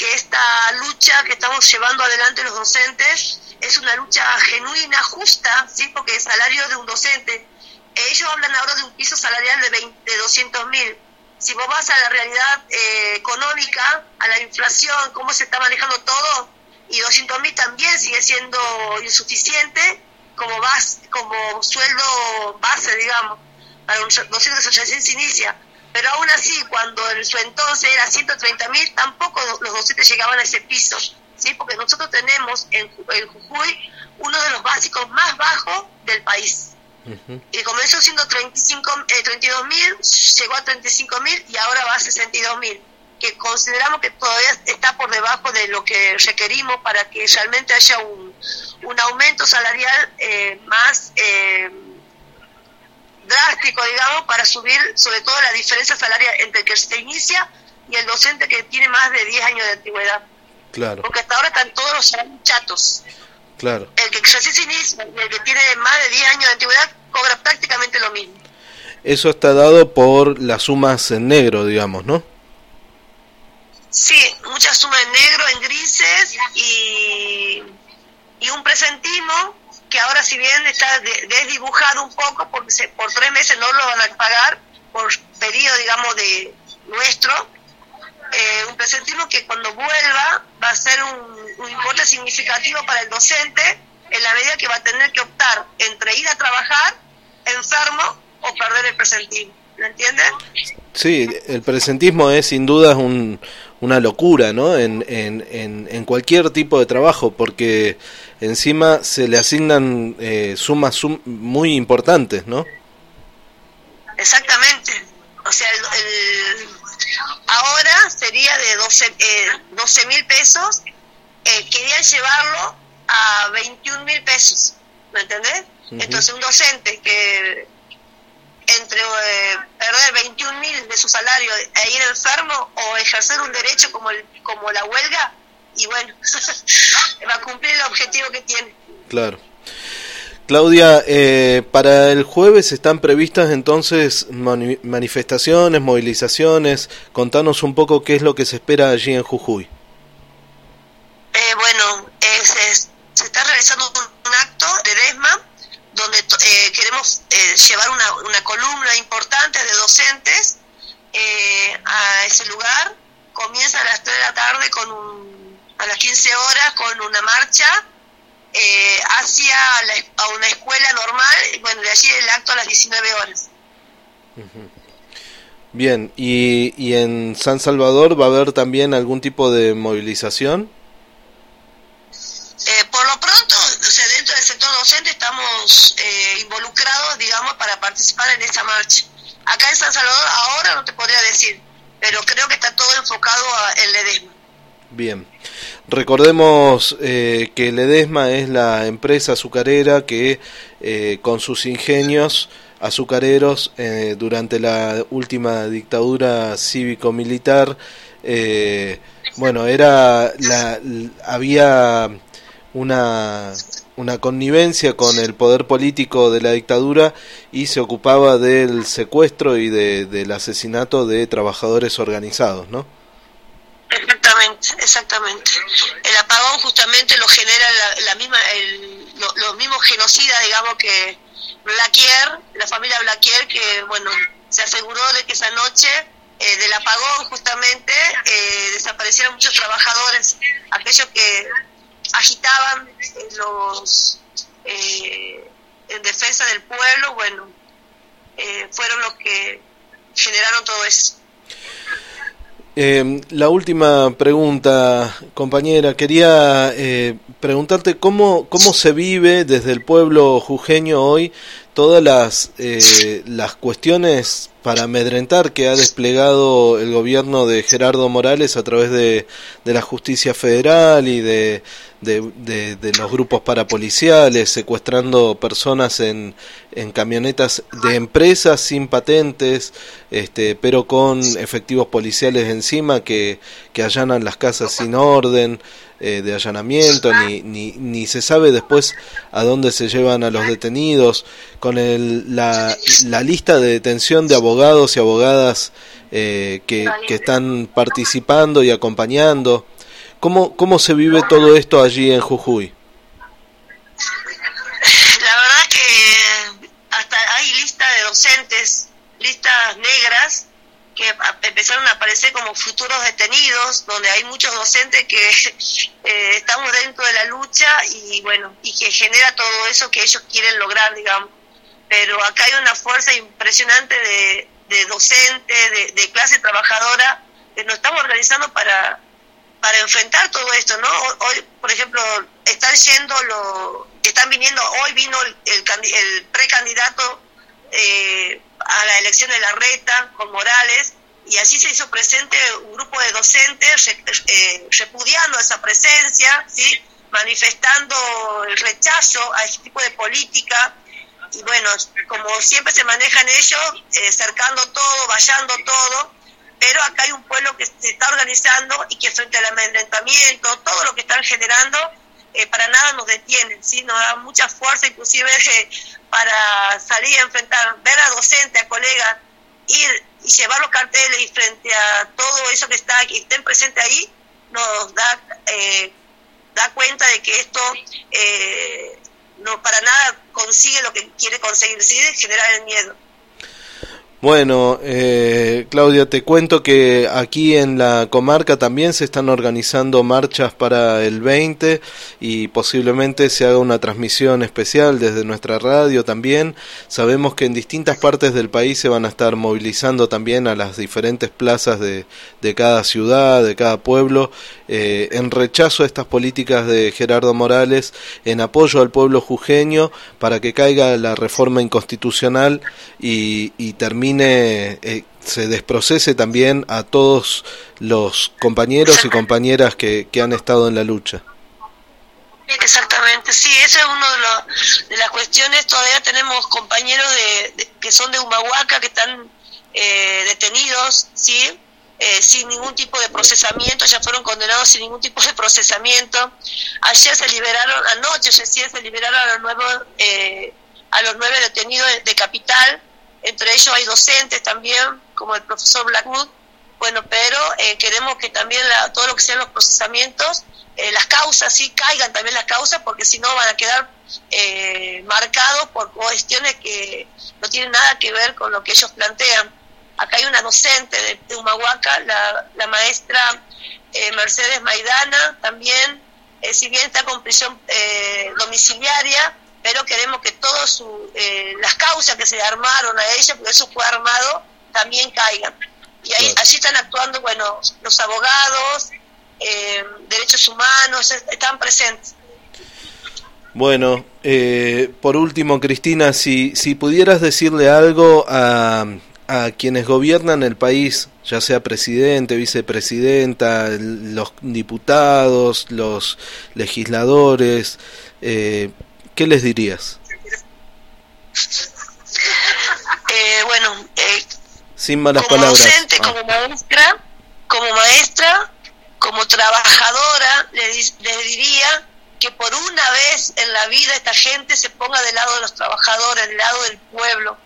que esta lucha que estamos llevando adelante los docentes es una lucha genuina, justa, ¿sí? porque el salario de un docente, ellos hablan ahora de un piso salarial de, 20, de 200 mil. Si vos vas a la realidad eh, económica, a la inflación, cómo se está manejando todo, y 200 mil también sigue siendo insuficiente como, base, como sueldo base, digamos, para un docente asociación se inicia. Pero aún así, cuando en su entonces era 130 mil, tampoco los docentes llegaban a ese piso, ¿sí? porque nosotros tenemos en, en Jujuy uno de los básicos más bajos del país. Y comenzó siendo 35, eh, 32 mil, llegó a 35 mil y ahora va a 62 mil, que consideramos que todavía está por debajo de lo que requerimos para que realmente haya un, un aumento salarial eh, más eh, drástico, digamos, para subir sobre todo la diferencia salarial entre el que se inicia y el docente que tiene más de 10 años de antigüedad. Claro, Porque hasta ahora están todos los chatos. claro. El que recién se inicia y el que tiene más de 10 años de antigüedad cobra prácticamente lo mismo. Eso está dado por las sumas en negro, digamos, ¿no? Sí, muchas sumas en negro, en grises y, y un presentismo que ahora si bien está de- desdibujado un poco porque por tres meses no lo van a pagar por pedido, digamos, de nuestro, eh, un presentismo que cuando vuelva va a ser un, importe significativo para el docente en la medida que va a tener que optar entre ir a trabajar enfermo o perder el presentismo. ¿Lo entienden? Sí, el presentismo es sin duda un, una locura, ¿no? En, en, en cualquier tipo de trabajo, porque encima se le asignan eh, sumas sum- muy importantes, ¿no? Exactamente. O sea, el, el- ahora sería de 12 eh, 12 mil pesos, eh, querían llevarlo a 21 mil pesos, ¿me entendés? Entonces un docente que entre eh, perder 21 mil de su salario e ir enfermo o ejercer un derecho como, el, como la huelga, y bueno, va a cumplir el objetivo que tiene. Claro. Claudia, eh, para el jueves están previstas entonces mani- manifestaciones, movilizaciones. Contanos un poco qué es lo que se espera allí en Jujuy. Eh, bueno, eh, se, se está realizando un, un acto de DESMA donde eh, queremos eh, llevar una, una columna importante de docentes eh, a ese lugar. Comienza a las 3 de la tarde con un, a las 15 horas con una marcha eh, hacia la, a una escuela normal. y Bueno, de allí el acto a las 19 horas. Bien, y, y en San Salvador va a haber también algún tipo de movilización. Eh, por lo pronto, o sea, dentro del sector docente estamos eh, involucrados, digamos, para participar en esa marcha. Acá en San Salvador ahora no te podría decir, pero creo que está todo enfocado a- en Ledesma. Bien. Recordemos eh, que Ledesma es la empresa azucarera que eh, con sus ingenios azucareros eh, durante la última dictadura cívico-militar, eh, bueno, era la, había una una connivencia con el poder político de la dictadura y se ocupaba del secuestro y de, del asesinato de trabajadores organizados, ¿no? Exactamente. El apagón justamente lo genera la, la misma, el, lo- los mismos genocidas, digamos, que Blaquier, la familia Blaquier, que, bueno, se aseguró de que esa noche eh, del apagón justamente eh, desaparecieron muchos trabajadores, aquellos que agitaban los eh, en defensa del pueblo, bueno, eh, fueron los que generaron todo eso. Eh, la última pregunta, compañera, quería eh, preguntarte cómo, cómo se vive desde el pueblo jujeño hoy todas las, eh, las cuestiones para amedrentar que ha desplegado el gobierno de Gerardo Morales a través de, de la justicia federal y de, de, los grupos parapoliciales, secuestrando personas en, en camionetas de empresas sin patentes, este, pero con efectivos policiales encima que, que allanan las casas sin orden eh, de allanamiento, ni, ni, ni se sabe después a dónde se llevan a los detenidos, con el, la, la lista de detención de abogados y abogadas eh, que, que están participando y acompañando. ¿Cómo, ¿Cómo se vive todo esto allí en Jujuy? La verdad que hasta hay lista de docentes, listas negras, que empezaron a aparecer como futuros detenidos, donde hay muchos docentes que eh, estamos dentro de la lucha y bueno, y que genera todo eso que ellos quieren lograr, digamos. Pero acá hay una fuerza impresionante de, de docentes, de clase trabajadora, que nos estamos organizando para, para enfrentar todo esto, ¿no? Hoy, por ejemplo, están yendo, lo, están viniendo, hoy vino el, el, el precandidato eh, a la elección de la reta con Morales y así se hizo presente un grupo de docentes eh, repudiando esa presencia, ¿sí? manifestando el rechazo a este tipo de política y bueno, como siempre se manejan ellos, eh, cercando todo, vallando todo, pero acá hay un pueblo que se está organizando y que frente al amedrentamiento, todo lo que están generando, eh, para nada nos detienen, ¿sí? nos da mucha fuerza inclusive eh, para salir a enfrentar, ver a docentes, a colegas, ir y llevar los carteles y frente a todo eso que está, que estén presentes ahí, nos da, eh, da cuenta de que esto eh, no para nada consigue lo que quiere conseguir, ¿sí? generar el miedo. Bueno, eh, Claudia, te cuento que aquí en la comarca también se están organizando marchas para el 20 y posiblemente se haga una transmisión especial desde nuestra radio también. Sabemos que en distintas partes del país se van a estar movilizando también a las diferentes plazas de, de cada ciudad, de cada pueblo, eh, en rechazo a estas políticas de Gerardo Morales, en apoyo al pueblo jujeño para que caiga la reforma inconstitucional y, y termine, eh, se desprocese también a todos los compañeros y compañeras que, que han estado en la lucha. Exactamente, sí, esa es una de, las cuestiones. Todavía tenemos compañeros de, que son de Humahuaca que están eh, detenidos, ¿sí? Eh, sin ningún tipo de procesamiento, ya fueron condenados sin ningún tipo de procesamiento. Ayer se liberaron, anoche recién se liberaron a los nuevos, eh, a los nueve detenidos de, de Capital, entre ellos hay docentes también, como el profesor Blackwood. Bueno, pero eh, queremos que también la- todo lo que sean los procesamientos, eh, las causas, sí, caigan también las causas, porque si no van a quedar eh, marcados por cuestiones que no tienen nada que ver con lo que ellos plantean. Acá hay una docente de, Humahuaca, la, la maestra eh, Mercedes Maidana, también, eh, si bien está con prisión domiciliaria, pero queremos que todas eh, las causas que se armaron a ella, porque eso fue armado, también caigan. Y ahí, Claro. allí están actuando, bueno, los abogados, eh, derechos humanos, es- están presentes. Bueno, eh, por último, Cristina, si, si pudieras decirle algo a, a quienes gobiernan el país, ya sea presidente, vicepresidenta, los diputados, los legisladores, eh, ¿qué les dirías? Eh, bueno, eh, Sin malas como palabras. docente, Ah. como maestra, como maestra, como trabajadora, le di- les diría que por una vez en la vida esta gente se ponga del lado de los trabajadores, del lado del pueblo,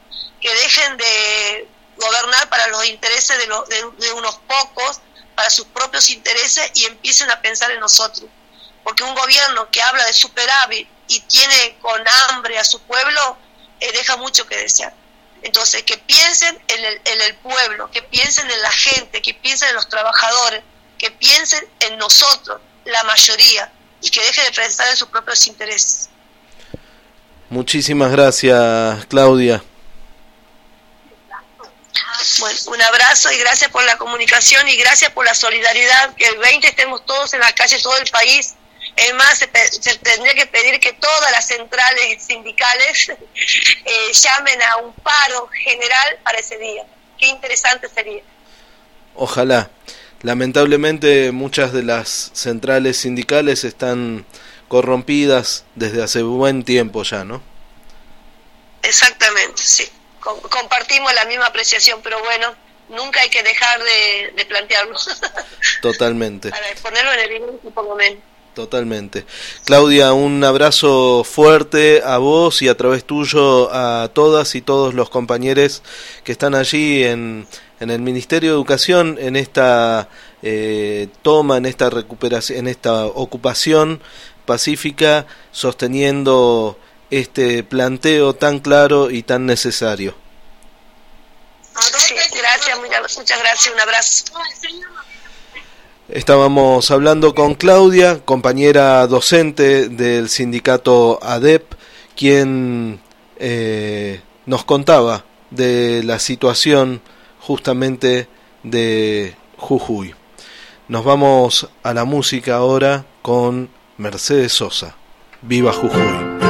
que dejen de gobernar para los intereses de, lo- de- de unos pocos, para sus propios intereses y empiecen a pensar en nosotros. Porque un gobierno que habla de superávit y tiene con hambre a su pueblo, eh, deja mucho que desear. Entonces, que piensen en el, en el pueblo, que piensen en la gente, que piensen en los trabajadores, que piensen en nosotros, la mayoría, y que dejen de pensar en sus propios intereses. Muchísimas gracias, Claudia. Bueno, un abrazo y gracias por la comunicación y gracias por la solidaridad, que el 20 estemos todos en las calles, todo el país. Es más, se, se tendría que pedir que todas las centrales sindicales eh, llamen a un paro general para ese día. qué interesante sería. Ojalá. Lamentablemente muchas de las centrales sindicales están corrompidas desde hace buen tiempo ya, ¿no? Exactamente, sí. Com- compartimos la misma apreciación, pero bueno, nunca hay que dejar de, de plantearlo, Totalmente, para ponerlo en evidencia por lo menos. Totalmente. Claudia, un abrazo fuerte a vos y a través tuyo a todas y todos los compañeros que están allí en, en el Ministerio de Educación en esta eh, toma, en esta recuperación, en esta ocupación pacífica, sosteniendo este planteo tan claro y tan necesario. Gracias, muchas gracias, un abrazo. Estábamos hablando con Claudia, compañera docente del sindicato ADEP, quien eh, nos contaba de la situación justamente de Jujuy. Nos vamos a la música ahora con Mercedes Sosa. Viva Jujuy.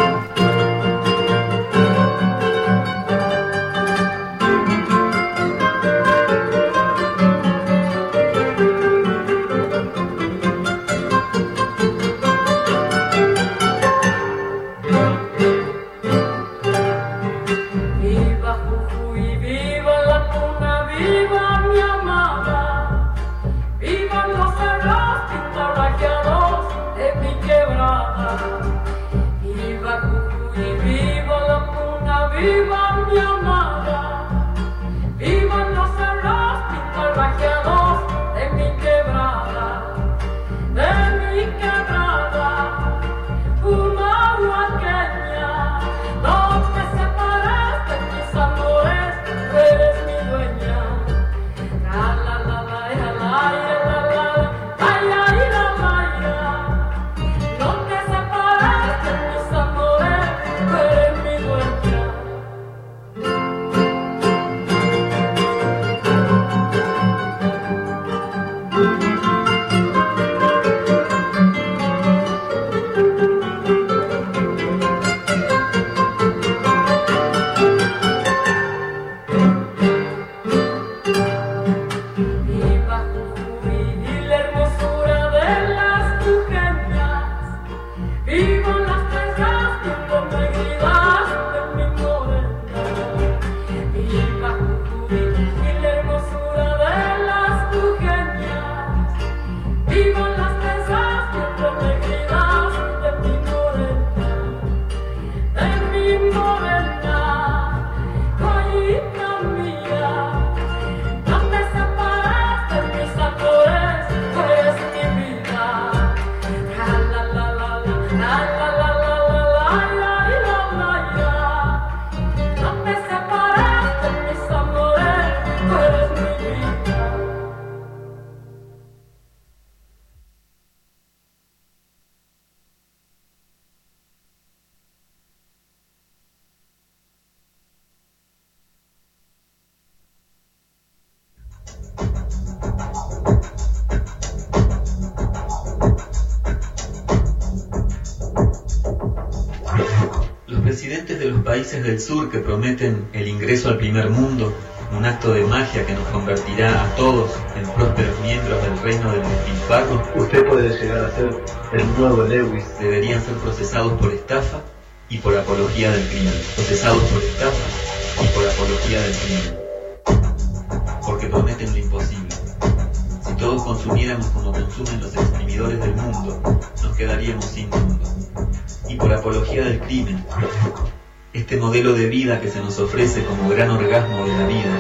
Países del sur que prometen el ingreso al primer mundo, un acto de magia que nos convertirá a todos en prósperos miembros del reino del despilfarro, Usted puede llegar a ser el nuevo Lewis. deberían ser procesados por estafa y por apología del crimen. Procesados por estafa y por apología del crimen. Porque prometen lo imposible. Si todos consumiéramos como consumen los exprimidores del mundo, nos quedaríamos sin mundo. Y por apología del crimen, este modelo de vida que se nos ofrece como gran orgasmo de la vida,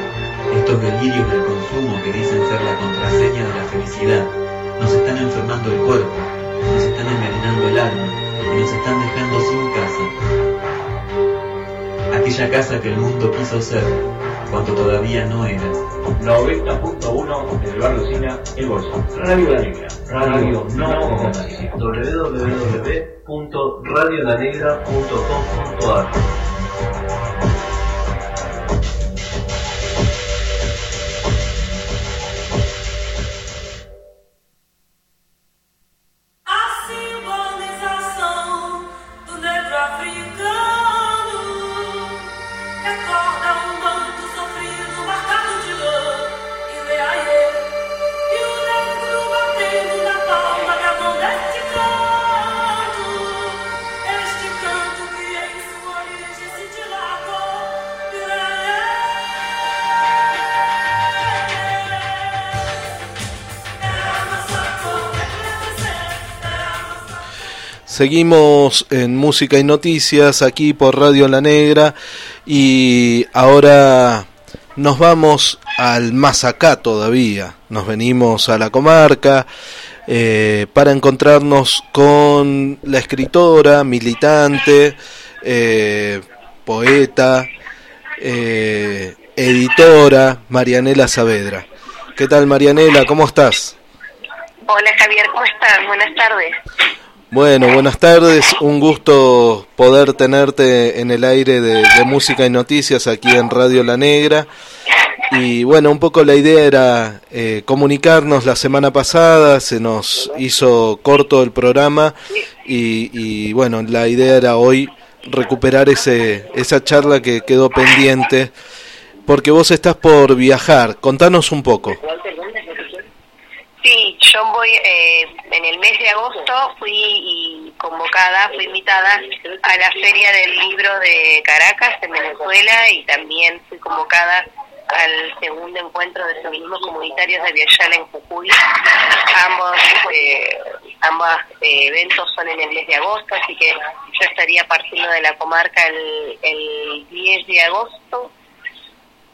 estos delirios del consumo que dicen ser la contraseña de la felicidad, nos están enfermando el cuerpo, nos están envenenando el alma y nos están dejando sin casa. Aquella casa que el mundo quiso ser cuando todavía no era. 90.1 en el barrio Sina, El Bolso. Radio La Negra. Radio no www.radiolanegra.com.ar Seguimos en Música y Noticias aquí por Radio La Negra y ahora nos vamos al más acá todavía. Nos venimos a la comarca eh, para encontrarnos con la escritora, militante, eh, poeta, eh, editora Marianela Saavedra. ¿Qué tal Marianela? ¿Cómo estás? Hola Javier, ¿cómo estás? Buenas tardes. Bueno, buenas tardes. Un gusto poder tenerte en el aire de, música y noticias aquí en Radio La Negra. Y bueno, un poco la idea era eh, comunicarnos la semana pasada, se nos hizo corto el programa y, y bueno, la idea era hoy recuperar ese, esa charla que quedó pendiente, porque vos estás por viajar. Contanos un poco. Sí, yo voy eh, en el mes de agosto, fui y convocada, fui invitada a la Feria del Libro de Caracas, en Venezuela, y también fui convocada al segundo encuentro de feminismos comunitarios de Viayala en Jujuy. Ambos, eh, ambos eh, eventos son en el mes de agosto, así que yo estaría partiendo de la comarca el, el 10 de agosto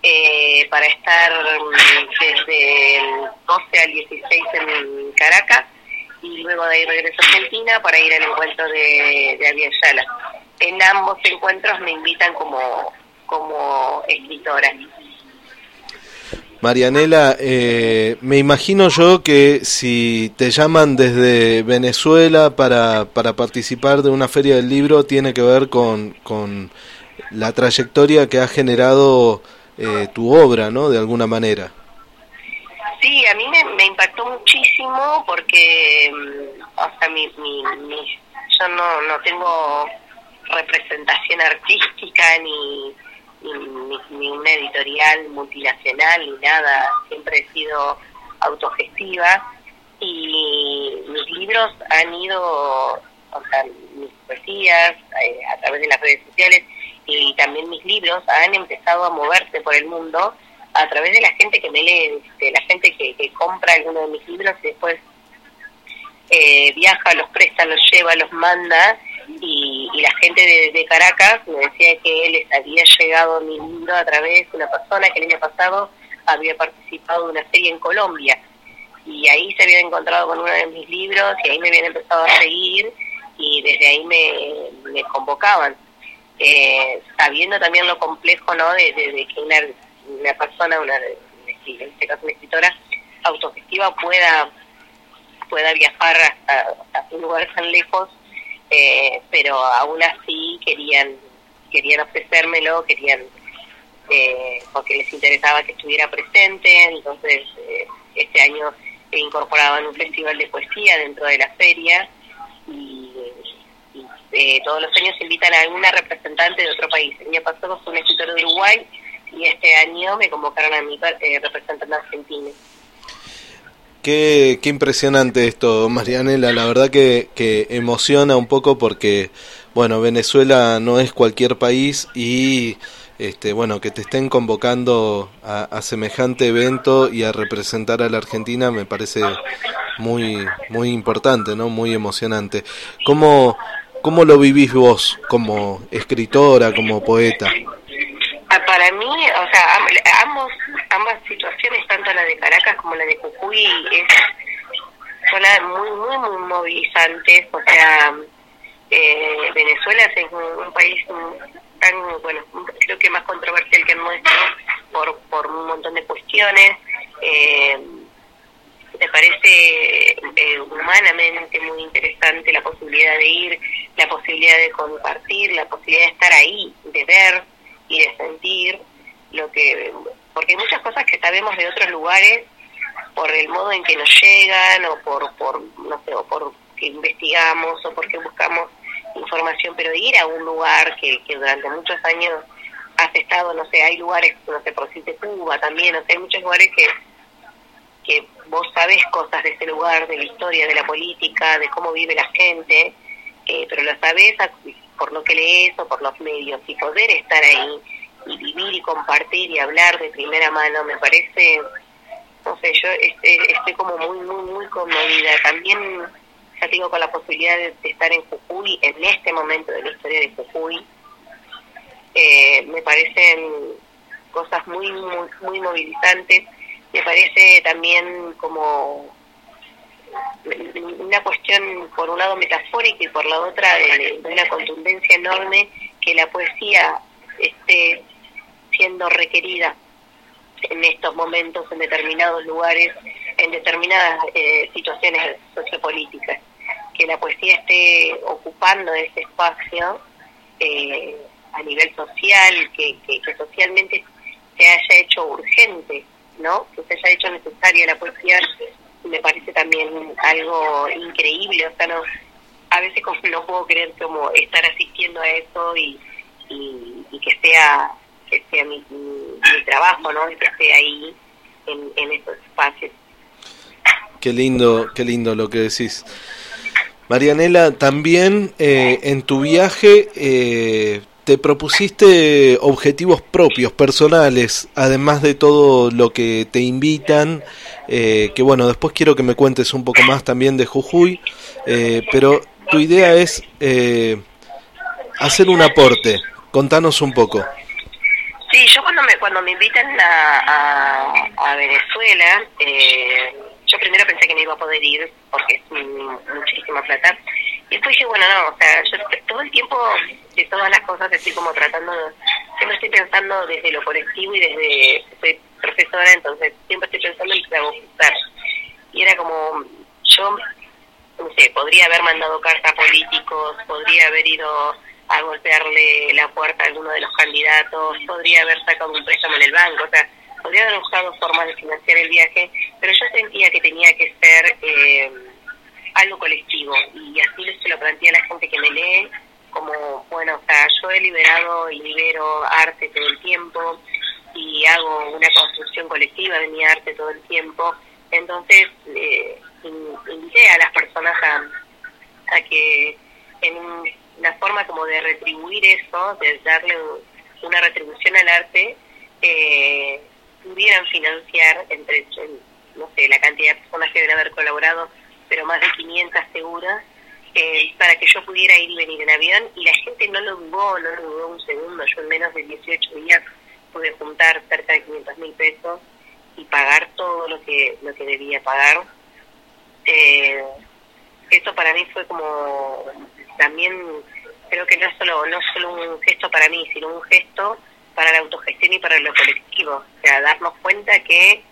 eh, para estar mm, desde el 12 al 16 en Caracas y luego de ahí regreso a Argentina para ir al encuentro de, de Aviala. En ambos encuentros me invitan como, como escritora. Marianela, eh, me imagino yo que si te llaman desde Venezuela para, para participar de una feria del libro, tiene que ver con, con la trayectoria que ha generado eh, tu obra, ¿no? De alguna manera. Sí, a mí me, impactó muchísimo porque, o sea, mi, mi, mi, yo no, no tengo representación artística ni, ni, ni, ni una editorial multinacional ni nada, siempre he sido autogestiva y mis libros han ido, o sea, mis poesías eh, a través de las redes sociales y también mis libros han empezado a moverse por el mundo a través de la gente que me lee, de la gente que, que compra alguno de mis libros y después eh, viaja, los presta, los lleva, los manda y, la gente de, Caracas me decía que les había llegado mi libro a través de una persona que el año pasado había participado de una serie en Colombia y ahí se habían encontrado con uno de mis libros y ahí me habían empezado a seguir y desde ahí me convocaban. Eh, sabiendo también lo complejo no de, que una, una persona, una, en este caso una escritora autogestiva pueda pueda viajar hasta, un lugar tan lejos, eh, pero aún así querían querían ofrecérmelo, querían eh, porque les interesaba que estuviera presente, entonces eh, este año incorporaban un festival de poesía dentro de la feria y eh, todos los años invitan a alguna representante de otro país. El año pasado fue un escritor de Uruguay y este año me convocaron a mi eh, representante argentino. Qué, impresionante esto, Marianela. La verdad que, que emociona un poco porque, bueno, Venezuela no es cualquier país y, este, bueno, que te estén convocando a, a semejante evento y a representar a la Argentina me parece muy, muy importante, ¿no? Muy emocionante. ¿Cómo, cómo lo vivís vos como escritora, como poeta? Para mí, o sea, ambos, ambas situaciones, tanto la de Caracas como la de Jujuy, es, son muy, muy, muy movilizantes. O sea, eh, Venezuela es un, un, país tan, bueno, creo que más controversial que el nuestro por, por un montón de cuestiones. Eh, me parece eh, humanamente muy interesante la posibilidad de ir, la posibilidad de compartir, la posibilidad de estar ahí, de ver y de sentir lo que porque hay muchas cosas que sabemos de otros lugares por el modo en que nos llegan o por por no sé o por que investigamos o porque buscamos información pero ir a un lugar que, que durante muchos años has estado no sé hay lugares no sé por decirte Cuba también o sea hay muchos lugares que que vos sabés cosas de ese lugar de la historia de la política de cómo vive la gente eh, pero lo sabés por lo que lees o por los medios y poder estar ahí y vivir y compartir y hablar de primera mano me parece no sé yo estoy, como muy muy muy conmovida también ya digo, con la posibilidad de, de estar en Jujuy, en este momento de la historia de Jujuy, eh, me parecen cosas muy, muy, muy movilizantes. Me parece también como una cuestión, por un lado metafórica y por la otra de, de una contundencia enorme que la poesía esté siendo requerida en estos momentos, en determinados lugares, en determinadas eh, situaciones sociopolíticas. Que la poesía esté ocupando ese espacio eh, a nivel social, que, que, que socialmente se haya hecho urgente, ¿no? Que se haya hecho necesaria la poesía, me parece también algo increíble. O sea, no, a veces no puedo creer como estar asistiendo a eso y, y, y que sea que sea mi, mi, mi trabajo, ¿no? Y que esté ahí en, en estos espacios. Qué lindo, qué lindo lo que decís. Marianela, también eh, en tu viaje eh, te propusiste objetivos propios, personales, además de todo lo que te invitan, eh, que bueno, después quiero que me cuentes un poco más también de Jujuy, eh, pero tu idea es eh, hacer un aporte, contanos un poco. Sí, yo cuando me cuando me invitan a, a, a Venezuela, eh, yo primero pensé que no iba a poder ir porque es muchísima plata. Y después dije, bueno, no, o sea, yo todo el tiempo de todas las cosas estoy como tratando, siempre estoy pensando desde lo colectivo y desde, soy profesora, entonces siempre estoy pensando en pedagogizar. Y era como, yo, no sé, podría haber mandado cartas a políticos, podría haber ido a golpearle la puerta a alguno de los candidatos, podría haber sacado un préstamo en el banco, o sea, podría haber buscado formas de financiar el viaje, pero yo sentía que tenía que ser eh, algo colectivo. Y así se lo planteé a la gente que me lee como, bueno, o sea, yo he liberado y libero arte todo el tiempo y hago una construcción colectiva de mi arte todo el tiempo, entonces eh, invité a las personas a, a que en una forma como de retribuir eso, de darle una retribución al arte, eh, pudieran financiar entre, no sé, la cantidad de personas que deben haber colaborado, pero más de 500 seguras, eh, para que yo pudiera ir y venir en avión. Y la gente no lo dudó, no lo dudó un segundo. Yo en menos de 18 días pude juntar cerca de 500 mil pesos y pagar todo lo que lo que debía pagar. Eh, eso para mí fue como también creo que no es solo no solo un gesto para mí sino un gesto para la autogestión y para lo colectivo o sea darnos cuenta que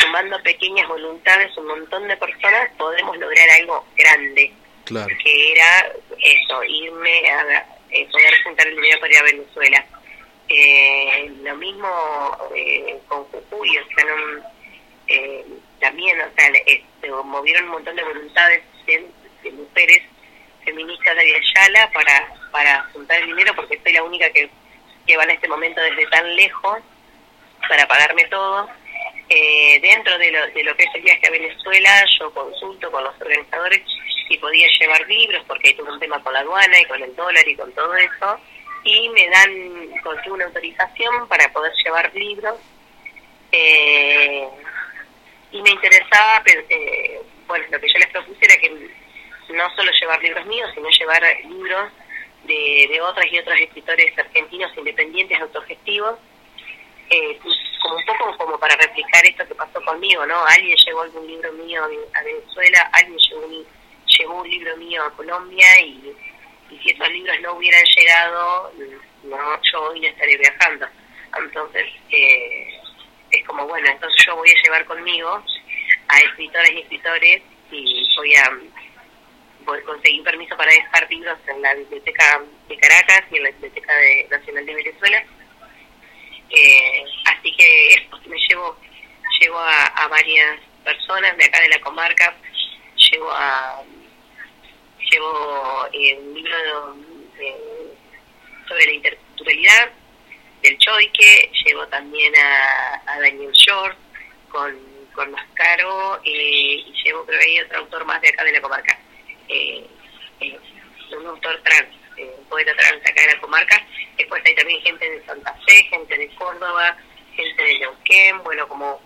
sumando pequeñas voluntades un montón de personas podemos lograr algo grande claro. que era eso irme a eh, poder juntar el dinero para ir a Venezuela eh, lo mismo eh, con Jujuy o sea no, eh, también o sea se movieron un montón de voluntades de, de mujeres feministas de Ayala para, para juntar el dinero porque soy la única que, que va en este momento desde tan lejos para pagarme todo. Eh, dentro de lo, de lo que es el viaje a Venezuela, yo consulto con los organizadores si podía llevar libros, porque hay todo un tema con la aduana y con el dólar y con todo eso, y me dan, consigo una autorización para poder llevar libros. Eh, y me interesaba, eh, bueno, lo que yo les propuse era que no solo llevar libros míos, sino llevar libros de, de otras y otros escritores argentinos independientes, autogestivos, eh, un poco como para replicar esto que pasó conmigo, ¿no? Alguien llevó algún libro mío a Venezuela, alguien llevó un, un libro mío a Colombia y, y si esos libros no hubieran llegado, no, yo hoy no estaría viajando. Entonces, eh, es como, bueno, entonces yo voy a llevar conmigo a escritores y escritores y voy a voy, conseguí permiso para dejar libros en la Biblioteca de Caracas y en la Biblioteca de, Nacional de Venezuela. Eh, así que me llevo llevo a, varias personas de acá de la comarca, llevo a llevo eh, un libro de, de, sobre la interculturalidad del Choique, llevo también a, Daniel Short con, con Mascaro eh, y llevo creo que otro autor más de acá de la comarca eh, un autor trans, un poeta trans acá en la comarca. Después hay también gente de Santa Fe, gente de Córdoba, gente de Neuquén, bueno, como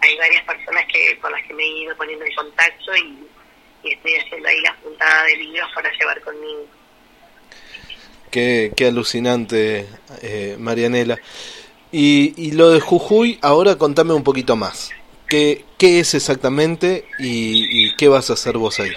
hay varias personas que con las que me he ido poniendo en contacto y, estoy haciendo ahí la puntada de libros para llevar conmigo. Qué, qué alucinante, eh, Marianela. Y, y lo de Jujuy, ahora contame un poquito más. ¿Qué, qué es exactamente y qué vas a hacer vos ahí?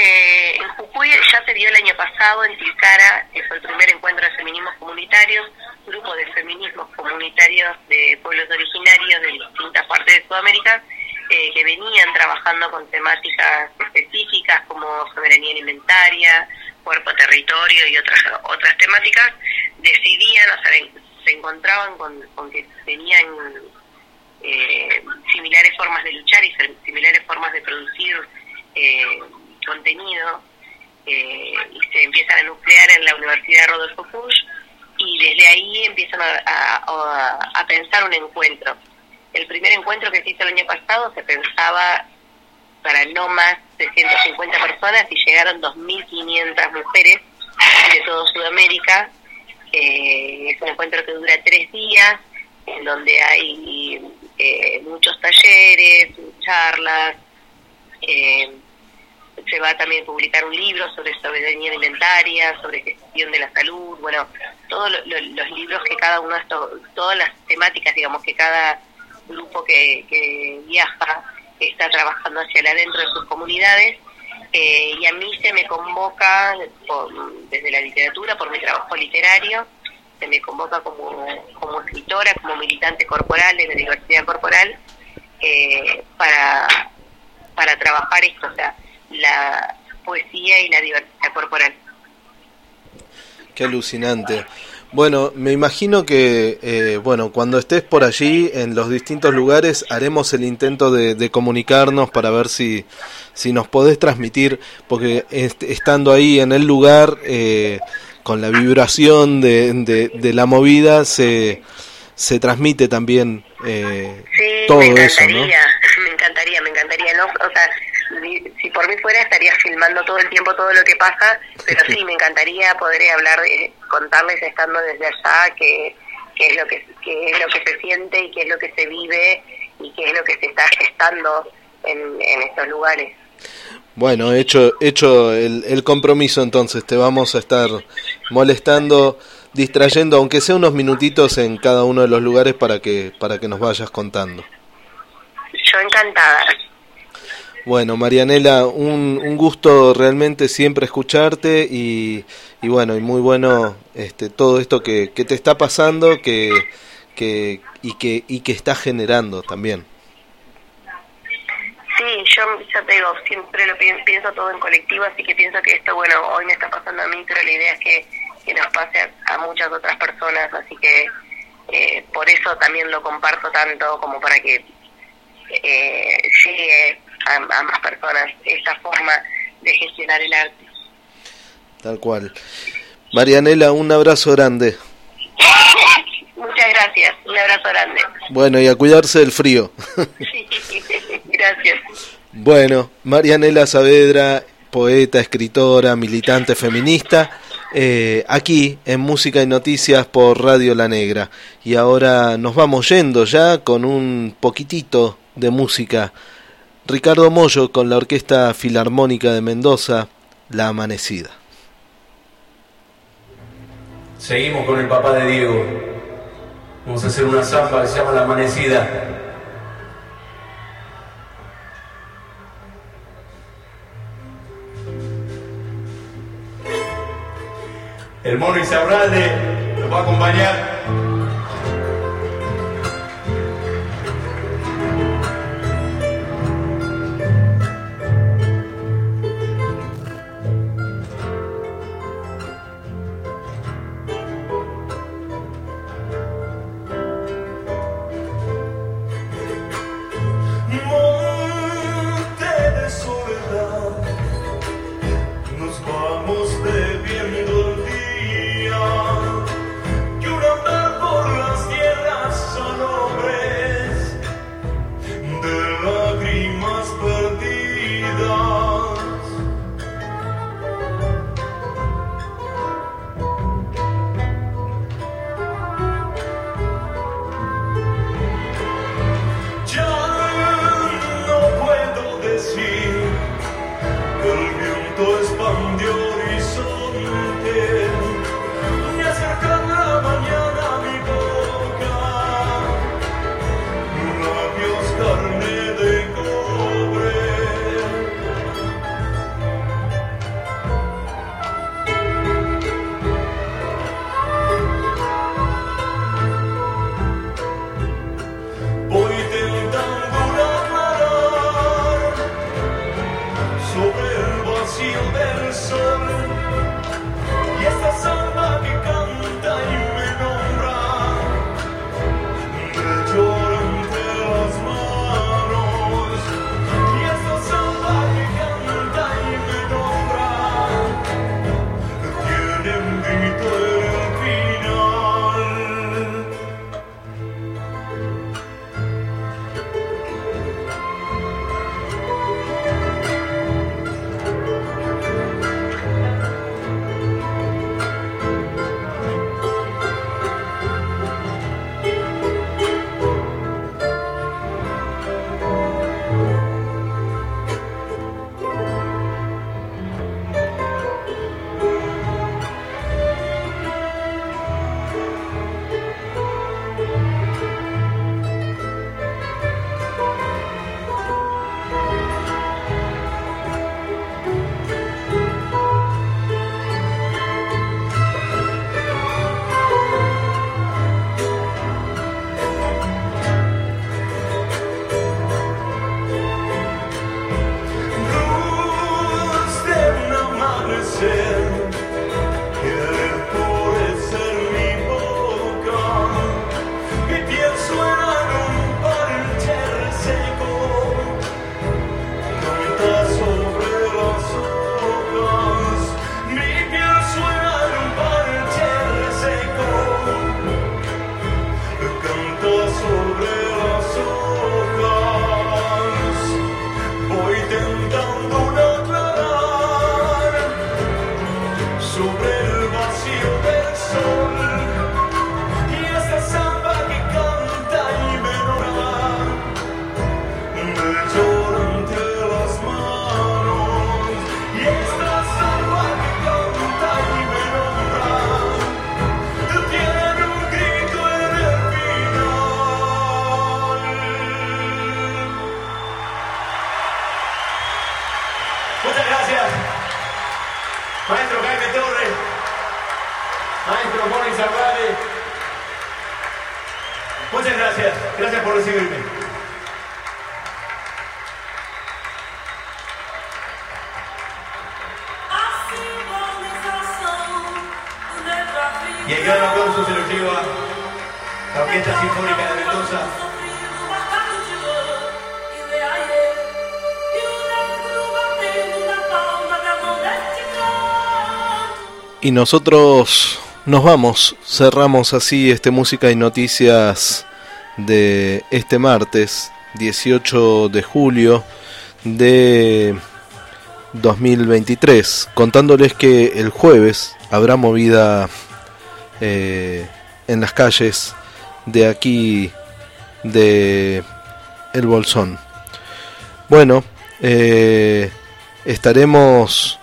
Eh, en Jujuy ya se dio el año pasado en Tilcara, que fue el primer encuentro de feminismos comunitarios, grupo de feminismos comunitarios de pueblos originarios de distintas partes de Sudamérica, eh, que venían trabajando con temáticas específicas como soberanía alimentaria, cuerpo territorio y otras otras temáticas, decidían, o sea, se encontraban con, con que tenían eh, similares formas de luchar y similares formas de producir eh, contenido eh, y se empiezan a nuclear en la Universidad Rodolfo Push y desde ahí empiezan a, pensar un encuentro. El primer encuentro que se hizo el año pasado se pensaba para no más de 150 personas y llegaron 2.500 mujeres de toda Sudamérica. Es un encuentro que dura tres días, en donde hay eh, muchos talleres, charlas, eh, se va también a publicar un libro sobre soberanía alimentaria, sobre gestión de la salud, bueno, todos lo, lo, los libros que cada uno de estos, todas las temáticas, digamos, que cada grupo que, viaja está trabajando hacia adentro de sus comunidades. Eh, y a mí se me convoca desde la literatura, por mi trabajo literario, se me convoca como, como escritora, como militante corporal de la diversidad corporal, eh, para, para trabajar esto, o sea, la poesía y la diversidad corporal. Qué alucinante. Bueno, me imagino que, eh, bueno, cuando estés por allí, en los distintos lugares, haremos el intento de, de comunicarnos para ver si, si nos podés transmitir, porque est estando ahí en el lugar, eh, con la vibración de, de, de, la movida, se, se transmite también eh, sí, todo me eso, ¿no? Me encantaría, me encantaría, ¿no? O sea, si, si por mí fuera estaría filmando todo el tiempo todo lo que pasa, pero sí, me encantaría poder hablar, contarles estando desde allá que, que es lo que, que es lo que se siente y qué es lo que se vive y qué es lo que se está gestando en, en estos lugares. Bueno, hecho, hecho el, el compromiso entonces, te vamos a estar molestando, distrayendo, aunque sea unos minutitos en cada uno de los lugares para que, para que nos vayas contando. Yo encantada. Bueno, Marianela, un, un gusto realmente siempre escucharte y, y bueno, y muy bueno este, todo esto que, que te está pasando que, que, y, que, y que está generando también. Sí, yo ya te digo, siempre lo pienso, pienso todo en colectivo, así que pienso que esto, bueno, hoy me está pasando a mí, pero la idea es que, que nos pase a, a muchas otras personas, así que eh, por eso también lo comparto tanto como para que eh, llegue a, a más personas esta forma de gestionar el arte. Tal cual. Marianela, un abrazo grande. Muchas gracias, un abrazo grande. Bueno, y a cuidarse del frío. Gracias. Bueno, Marianela Saavedra, poeta, escritora, militante feminista, eh, aquí en Música y Noticias por Radio La Negra. Y ahora nos vamos yendo ya con un poquitito de música. Ricardo Mollo con la Orquesta Filarmónica de Mendoza, La Amanecida. Seguimos con el papá de Diego. Vamos a hacer una zamba que se llama La Amanecida. El mono Isaurralde nos va a acompañar. Y nosotros nos vamos, cerramos así este Música y Noticias de este martes 18 de julio de 2023, contándoles que el jueves habrá movida eh, en las calles de aquí de El Bolsón. Bueno, eh, estaremos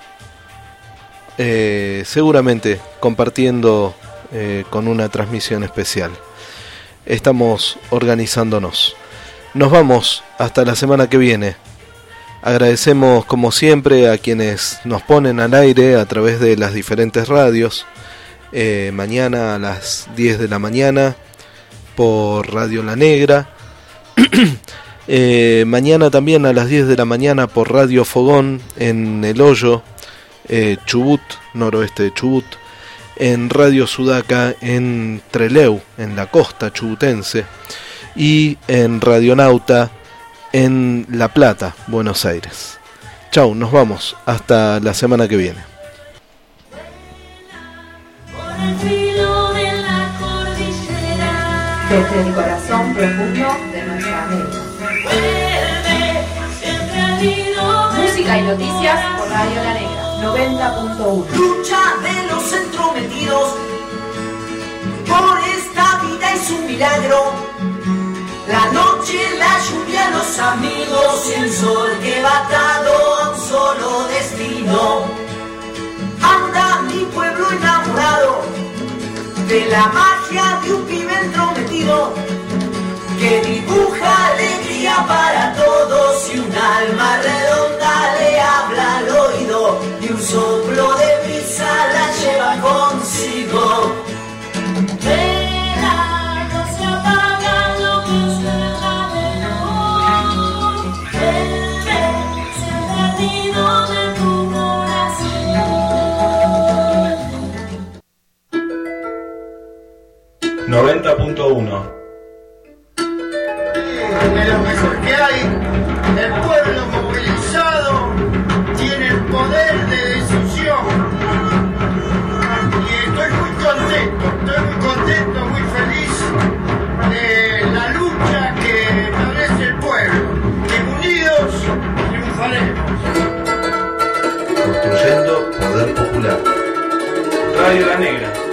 eh, seguramente compartiendo eh, con una transmisión especial. Estamos organizándonos. Nos vamos hasta la semana que viene. Agradecemos como siempre a quienes nos ponen al aire a través de las diferentes radios. Eh, mañana a las 10 de la mañana por Radio La Negra. Mañana también a las 10 de la mañana por Radio Fogón en El Hoyo, eh, Chubut, noroeste de Chubut. En Radio Sudaca en Treleu, en la costa chubutense. Y en Radionauta en La Plata, Buenos Aires. Chau, nos vamos. Hasta la semana que viene. Desde el corazón profundo de nuestra América. Música y noticias por Radio La Negra 90.1. Lucha de los entrometidos por esta vida es un milagro. La noche, la lluvia, los amigos y el sol que va atado a un solo destino. Anda mi pueblo enamorado de la magia de un pibe entrometido que dibuja alegría para todos y un alma redonda soplo de brisa la lleva consigo. Verano se apaga lo que suena de luz. Bebé, se ha perdido de tu corazón. 90.1 De lo mejor que hay, el pueblo. Radio La Negra.